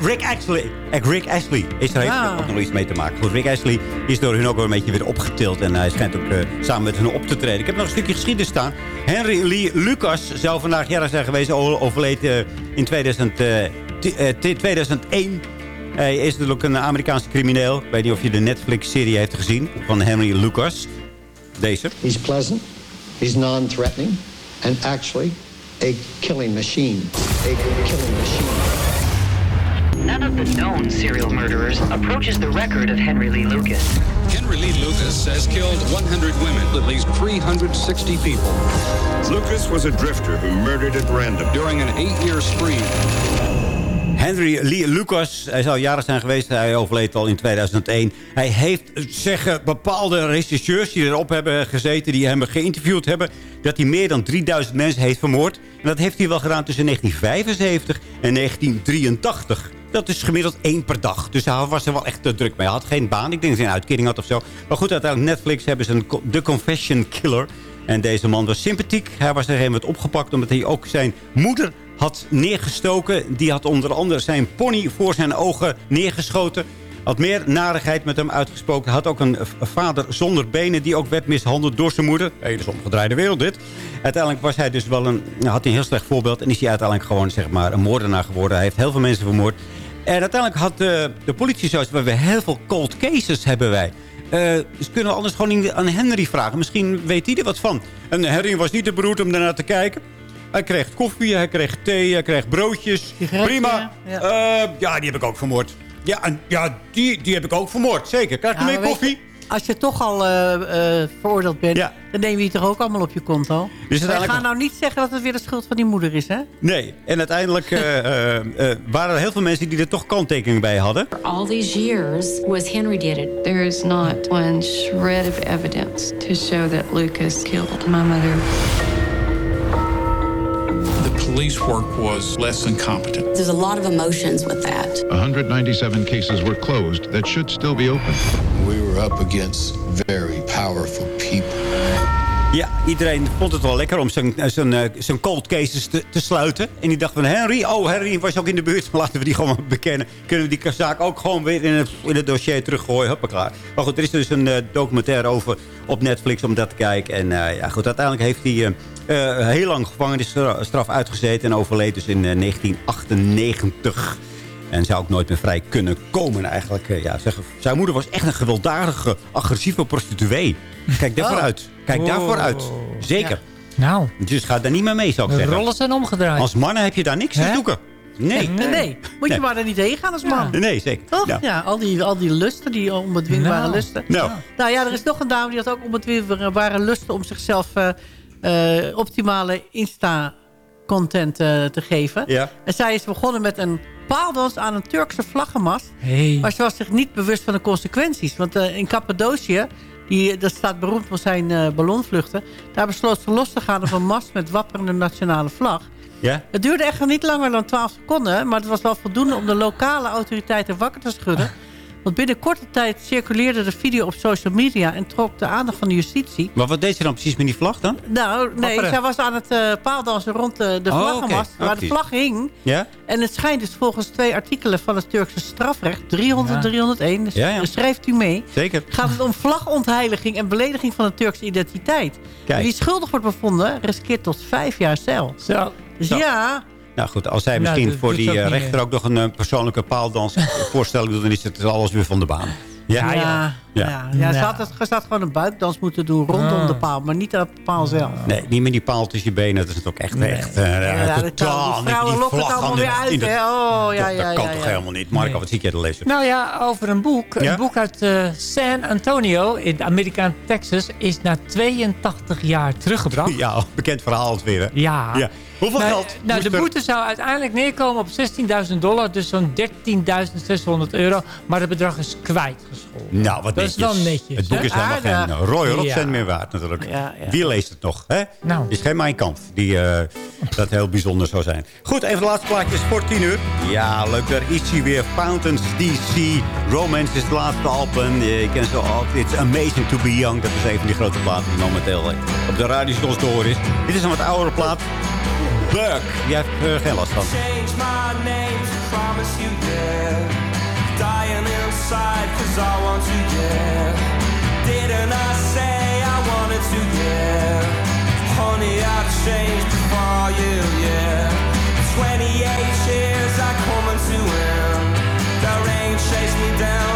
Rick Astley. Eh, Rick Astley. Is er heeft Ah. ook nog iets mee te maken. Goed, Rick Astley is door hun ook wel een beetje weer opgetild. En hij schijnt ook samen met hun op te treden. Ik heb nog een stukje geschiedenis staan. Henry Lee Lucas zou vandaag jarig zijn geweest. Overleed eh, in 2000, eh, t- eh, t- 2001. Hij is natuurlijk een Amerikaanse crimineel. Ik weet niet of je de Netflix-serie heeft gezien van Henry Lucas. Deze. He's pleasant, he's non-threatening, and actually a killing machine. A killing machine. None of the known serial murderers approaches the record of Henry Lee Lucas. Henry Lee Lucas has killed 100 women, at least 360 people. Lucas was a drifter who murdered at random. During an eight-year spree. Henry Lee Lucas, hij zou jarig zijn geweest. Hij overleed al in 2001. Hij heeft, eh, zeggen bepaalde regisseurs die erop hebben gezeten... die hem geïnterviewd hebben... dat hij meer dan 3000 mensen heeft vermoord. En dat heeft hij wel gedaan tussen 1975 en 1983. Dat is gemiddeld één per dag. Dus hij was er wel echt te druk mee. Hij had geen baan. Ik denk dat hij een uitkering had of zo. Maar goed, uiteindelijk Netflix hebben ze een The Confession Killer... En deze man was sympathiek. Hij was er moment opgepakt omdat hij ook zijn moeder had neergestoken. Die had onder andere zijn pony voor zijn ogen neergeschoten. Had meer narigheid met hem uitgesproken. Had ook een vader zonder benen die ook werd mishandeld door zijn moeder. Hele omgedraaide wereld dit. Uiteindelijk was hij dus wel een, had hij een heel slecht voorbeeld. En is hij uiteindelijk gewoon zeg maar, een moordenaar geworden. Hij heeft heel veel mensen vermoord. En uiteindelijk had de, de politie zoiets... We heel veel cold cases hebben wij. Eh, dus kunnen we anders gewoon aan Henry vragen. Misschien weet hij er wat van. En Henry was niet te beroerd om daarnaar te kijken. Hij kreeg koffie, hij kreeg thee, hij kreeg broodjes. Prima. ja. Ja. ja, die heb ik ook vermoord. Ja, en, ja die, die heb ik ook vermoord. Zeker. Krijg je Ja, weet koffie? je, Als je toch al eh, eh, veroordeeld bent, dan neem je het toch ook allemaal op je konto. Dus Wij uiteindelijk- gaan nou niet zeggen dat het weer de schuld van die moeder is, hè? Nee. En uiteindelijk eh, eh, eh, waren er heel veel mensen die er toch kanttekeningen bij hadden. All these years was Henry did it. There is not one shred of evidence to show that Lucas killed my mother. The police work was less than competent. There's a lot of emotions with that. 197 cases were closed that should still be open. We were up against very powerful people. Ja, iedereen vond het wel lekker om zijn, eh, eh, cold cases te, te sluiten. En die dacht van Henry, oh Henry was ook in de buurt. Laten we die gewoon bekennen. Kunnen we die zaak ook gewoon weer in het, in het dossier teruggooien. Hoppa, klaar. Maar goed, er is dus een eh, documentaire over op Netflix om dat te kijken. En ja, goed, uiteindelijk heeft hij heel lang gevangenisstraf uitgezeten. En overleed dus in eh, 1998. En zou ook nooit meer vrij kunnen komen eigenlijk. Eh, ja, zeg, zijn moeder was echt een gewelddadige, agressieve prostituee. Kijk daarvoor Oh. uit. Kijk daarvoor uit. Zeker. Nou. Dus ga daar niet meer mee, zou ik De zeggen. rollen zijn omgedraaid. Als mannen heb je daar niks te zoeken. Nee. Nee, nee. Moet je Nee. maar er niet heen gaan als man. Nee, zeker. Toch? Ja. Ja, al, die, al die lusten, die onbedwingbare Nou. lusten. Nou. Nou ja, er is nog een dame die had ook onbedwingbare lusten... om zichzelf eh, eh, optimale Insta-content eh, te geven. Ja. En zij is begonnen met een paaldans aan een Turkse vlaggenmast. Hey. Maar ze was zich niet bewust van de consequenties. Want eh, in Cappadocië, die, dat staat beroemd voor zijn eh, ballonvluchten... daar besloot ze los te gaan op een mast met wapperende nationale vlag... Ja? Het duurde echt niet langer dan 12 seconden... maar het was wel voldoende om de lokale autoriteiten wakker te schudden. Want binnen korte tijd circuleerde de video op social media... en trok de aandacht van de justitie. Maar wat deed ze dan precies met die vlag dan? Nou, nee, Wapperen. zij was aan het eh, paaldansen rond de, de Oh, vlaggenmast... waar de vlag hing. Ja? En het schijnt dus volgens twee artikelen van het Turkse strafrecht... 300 Ja. 301, dus Ja, ja. schrijft u mee... Zeker. gaat het om vlagontheiliging en belediging van de Turkse identiteit. Kijk. Wie schuldig wordt bevonden, riskeert tot vijf jaar cel. Zo. Dus Zo. ja... Nou goed, als zij Nou, misschien dat voor doet die ook eh, niet, rechter ook nog een eh, persoonlijke paaldans voorstellen doet... dan is het alles weer van de baan. Ja, ja. Ja. ja. ja, ze, had het, ze had gewoon een buikdans moeten doen rondom Ah. de paal. Maar niet aan de paal zelf. Nee, niet met die paal tussen je benen. Dat is ook echt, echt uh, Ja, totaal. Die niet vrouwen lokken het allemaal weer de- uit, de-? Oh, ja, dat, ja, dat kan ja, toch ja. helemaal niet. Marco, wat zie jij te lezen? Nou ja, over een boek. Ja? Een boek uit eh, San Antonio in Amerikaan Texas is na 82 jaar teruggebracht. Ja, bekend verhaal het weer. hè? Ja. Hoeveel Nou, geld Nou, de er- boete zou uiteindelijk neerkomen op 16.000 dollar. Dus zo'n 13.600 euro. Maar het bedrag is kwijtgescholden. Nou, wat Dat is netjes. wel netjes, Het boek hè? is helemaal geen Aardig. uh, Roy Rob Ja. cent meer waard natuurlijk. Ja, ja. Wie leest het nog? Hè? Nou. Het is geen mijn kant die eh, dat heel bijzonder zou zijn. Goed, even de laatste plaatjes voor 10 uur. Ja, leuk. Daar is hij weer. Fountains DC. Romance is het laatste album. Je kent zo altijd. It's amazing to be young. Dat is een van die grote platen die momenteel eh, op de te horen is. Dit is een wat oudere plaat. Buck. Jij hebt er geen last van. Change my name to promise you, yeah. Dying inside, cause I want to, yeah. Didn't I say I wanted to, yeah. Honey, I've changed for you, yeah. 28 years I coming to end. The rain chased me down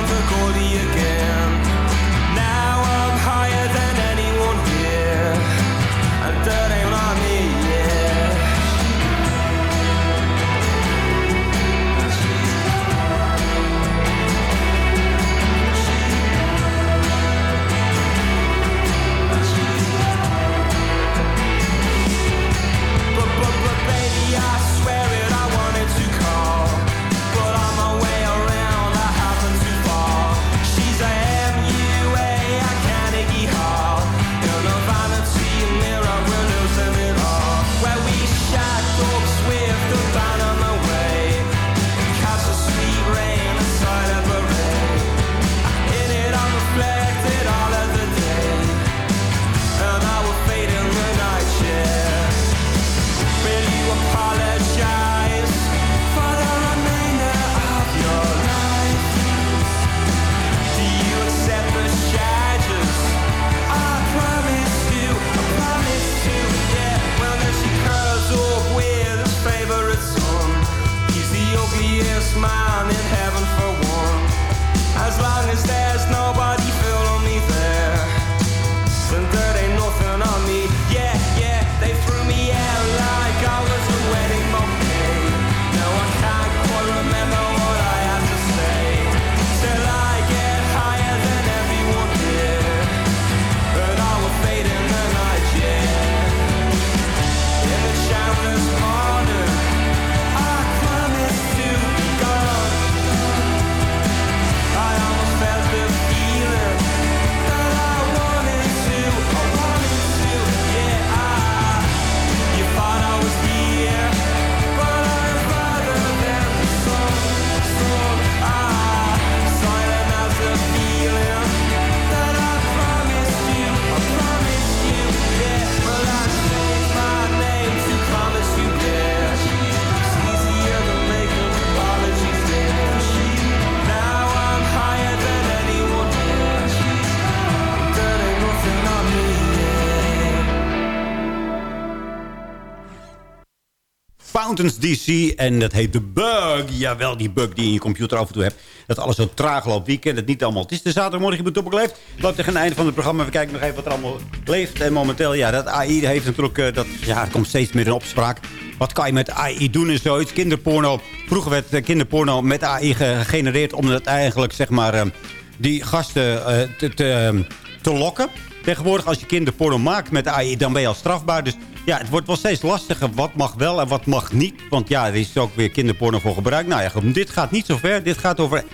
DC en dat heet de bug. Jawel, die bug die je in je computer af en toe hebt. Dat alles zo traag loopt. Wie kent het niet allemaal? Het is de zaterdagmorgen in Topic Leeft. Loopt tegen het einde van het programma. We kijken nog even wat er allemaal leeft. En momenteel, ja, dat AI heeft natuurlijk... eh, dat, ja, komt steeds meer in opspraak. Wat kan je met AI doen en zoiets? Kinderporno. Vroeger werd eh, kinderporno met AI gegenereerd... om het eigenlijk, zeg maar, eh, die gasten te, te, te lokken. Tegenwoordig, als je kinderporno maakt met AI, dan ben je al strafbaar. Dus ja, het wordt wel steeds lastiger. Wat mag wel en wat mag niet. Want ja, er is ook weer kinderporno voor gebruik. Nou ja, goed, dit gaat niet zo ver. Dit gaat over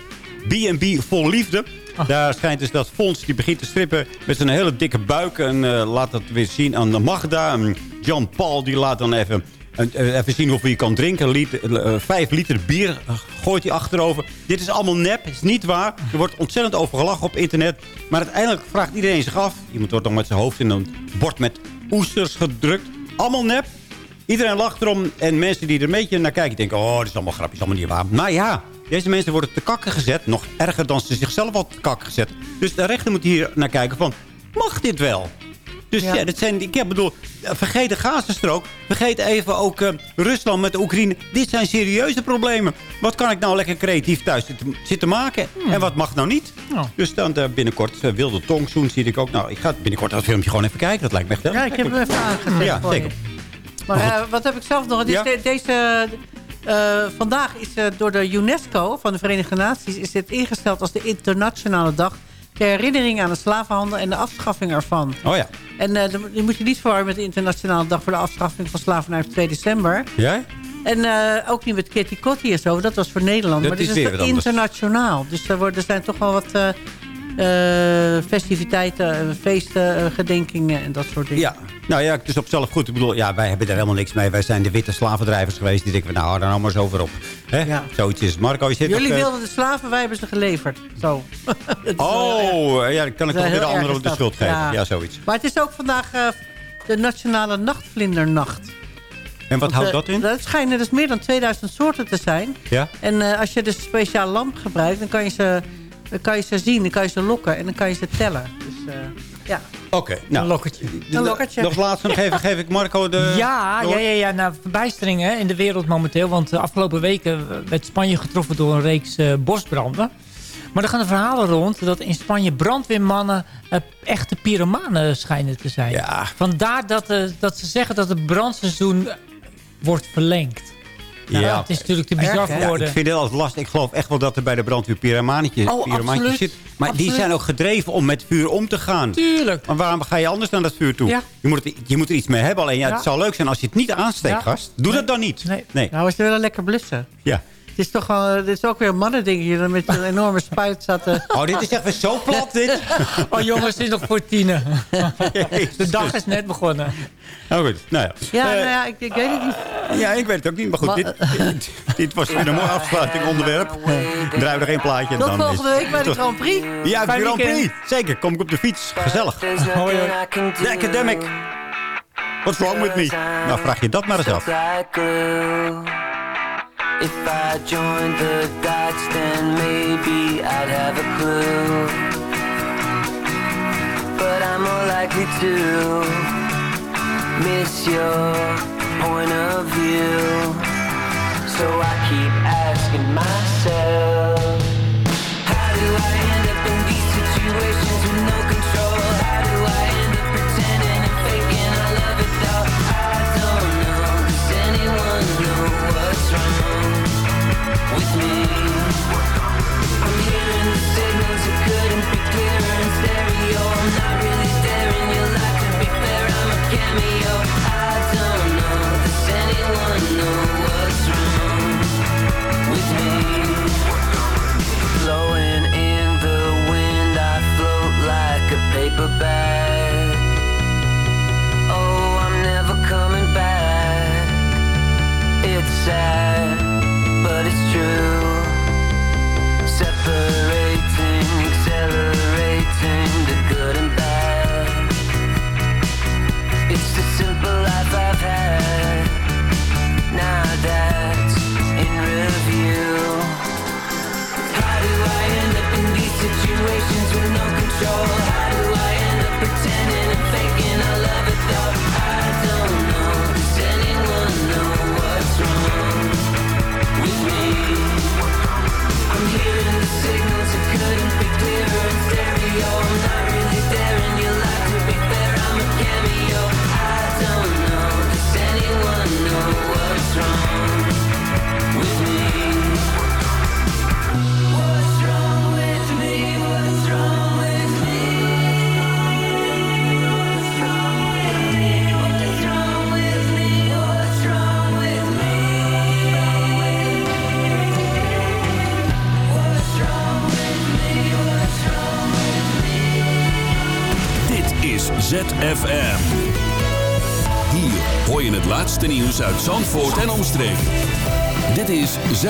B&B vol liefde. Daar schijnt dus dat Fons, die begint te strippen met zijn hele dikke buik. En eh, laat dat weer zien aan de Magda. En Jan Paul, die laat dan even, even zien hoeveel je kan drinken. Eh, vijf liter bier eh, gooit hij achterover. Dit is allemaal nep, is niet waar. Er wordt ontzettend over gelachen op internet. Maar uiteindelijk vraagt iedereen zich af. Iemand wordt dan met zijn hoofd in een bord met oesters gedrukt. Allemaal nep. Iedereen lacht erom. En mensen die er een beetje naar kijken, denken... oh, dit is allemaal grapjes, allemaal niet waar. Maar ja, deze mensen worden te kakken gezet. Nog erger dan ze zichzelf al te kakken gezet. Dus de rechter moet hier naar kijken van... mag dit wel? Dus ja, dat zijn, ik bedoel, vergeet de Gazastrook. Vergeet even ook eh, Rusland met de Oekraïne. Dit zijn serieuze problemen. Wat kan ik nou lekker creatief thuis zitten, zitten maken? En wat mag nou niet? Dus dan eh, binnenkort uh, Wilde Tongzoen zie ik ook. Nou, ik ga binnenkort dat filmpje gewoon even kijken. Dat lijkt me echt heel Ja, ik heb hem even aangezet Ja, zeker. Maar wat heb ik zelf nog? Ja? de- deze, vandaag is door de UNESCO van de Verenigde Naties... is dit ingesteld als de internationale dag ter herinnering aan de slavenhandel en de afschaffing ervan. Oh ja. En eh, die moet je niet verwarren met de internationale dag voor de afschaffing van slavernij op 2 december. Jij? En eh, ook niet met Kitty Kotti en zo, dat was voor Nederland. Dat maar dit is internationaal. Dus er, worden, er zijn toch wel wat eh, eh, festiviteiten, eh, feesten, eh, gedenkingen en dat soort dingen. Ja, nou ja, het is op zelf goed. Ik bedoel, ja, wij hebben daar helemaal niks mee. Wij zijn de witte slavendrijvers geweest. Die denken, nou, daar nou maar eens over op. Hè? Ja. Zoiets is. Marco, je zit Jullie eh, wilden de slaven, wij hebben ze geleverd. Zo. Oh, ja, dan kan ik toch weer de anderen op de schuld geven. Ja. Ja, zoiets. Maar het is ook vandaag eh, de Nationale Nachtvlindernacht. En wat houdt eh, dat in? Dat schijnen dus meer dan 2000 soorten te zijn. Ja? En eh, als je dus een speciaal lamp gebruikt, dan kan je, ze, dan kan je ze zien, dan kan je ze lokken en dan kan je ze tellen. Dus eh, ja, Oké, nou. Een lokkertje. een lokkertje. Nog laatst nog even, geef ik Marco de... Ja, door. ja, ja, ja nou, verbijstering hè, in de wereld momenteel. Want de afgelopen weken werd Spanje getroffen door een reeks eh, bosbranden. Maar er gaan de verhalen rond dat in Spanje brandweermannen eh, echte pyromanen schijnen te zijn. Ja. Vandaar dat, dat ze zeggen dat het brandseizoen wordt verlengd. Nou, Ja. Het is natuurlijk te bizar? Ja, geworden. ik vind het altijd lastig. Ik geloof echt wel dat er bij de brandweer pyromaantjes Oh. Maar die zijn ook gedreven om met vuur om te gaan. Tuurlijk. Maar waarom ga je anders naar dat vuur toe? Ja. Je, moet het, je moet er iets mee hebben. Alleen ja, Ja. het zou leuk zijn als je het niet aansteekt, Ja. gast. Doe dat dan niet. Nee. nee. nou, ze willen lekker blussen. Ja. Het is toch wel, dit is ook weer een mannendingetje. dat met een enorme spuit zat te... Oh, dit is echt weer zo plat, dit. Oh jongens, het is nog voor tienen. De dag is net begonnen. Nou goed, nou ja. Ja, Eh, nou ja, ik, ik weet het niet. ja, ik weet het ook niet. Maar goed, Ma- dit, dit, dit was weer een mooi afsluiting onderwerp. Draai er één plaatje en Tot dan volgende week bij de Grand Prix. Ja, Fijn Grand Prix. Zeker, kom ik op de fiets. Gezellig. Hoi, hoi. De Academic. What's wrong with me? Nou, vraag je dat maar eens af. If I joined the dots, then maybe I'd have a clue. But I'm more likely to miss your point of view. So I keep asking myself,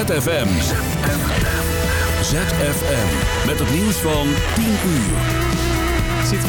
ZFM.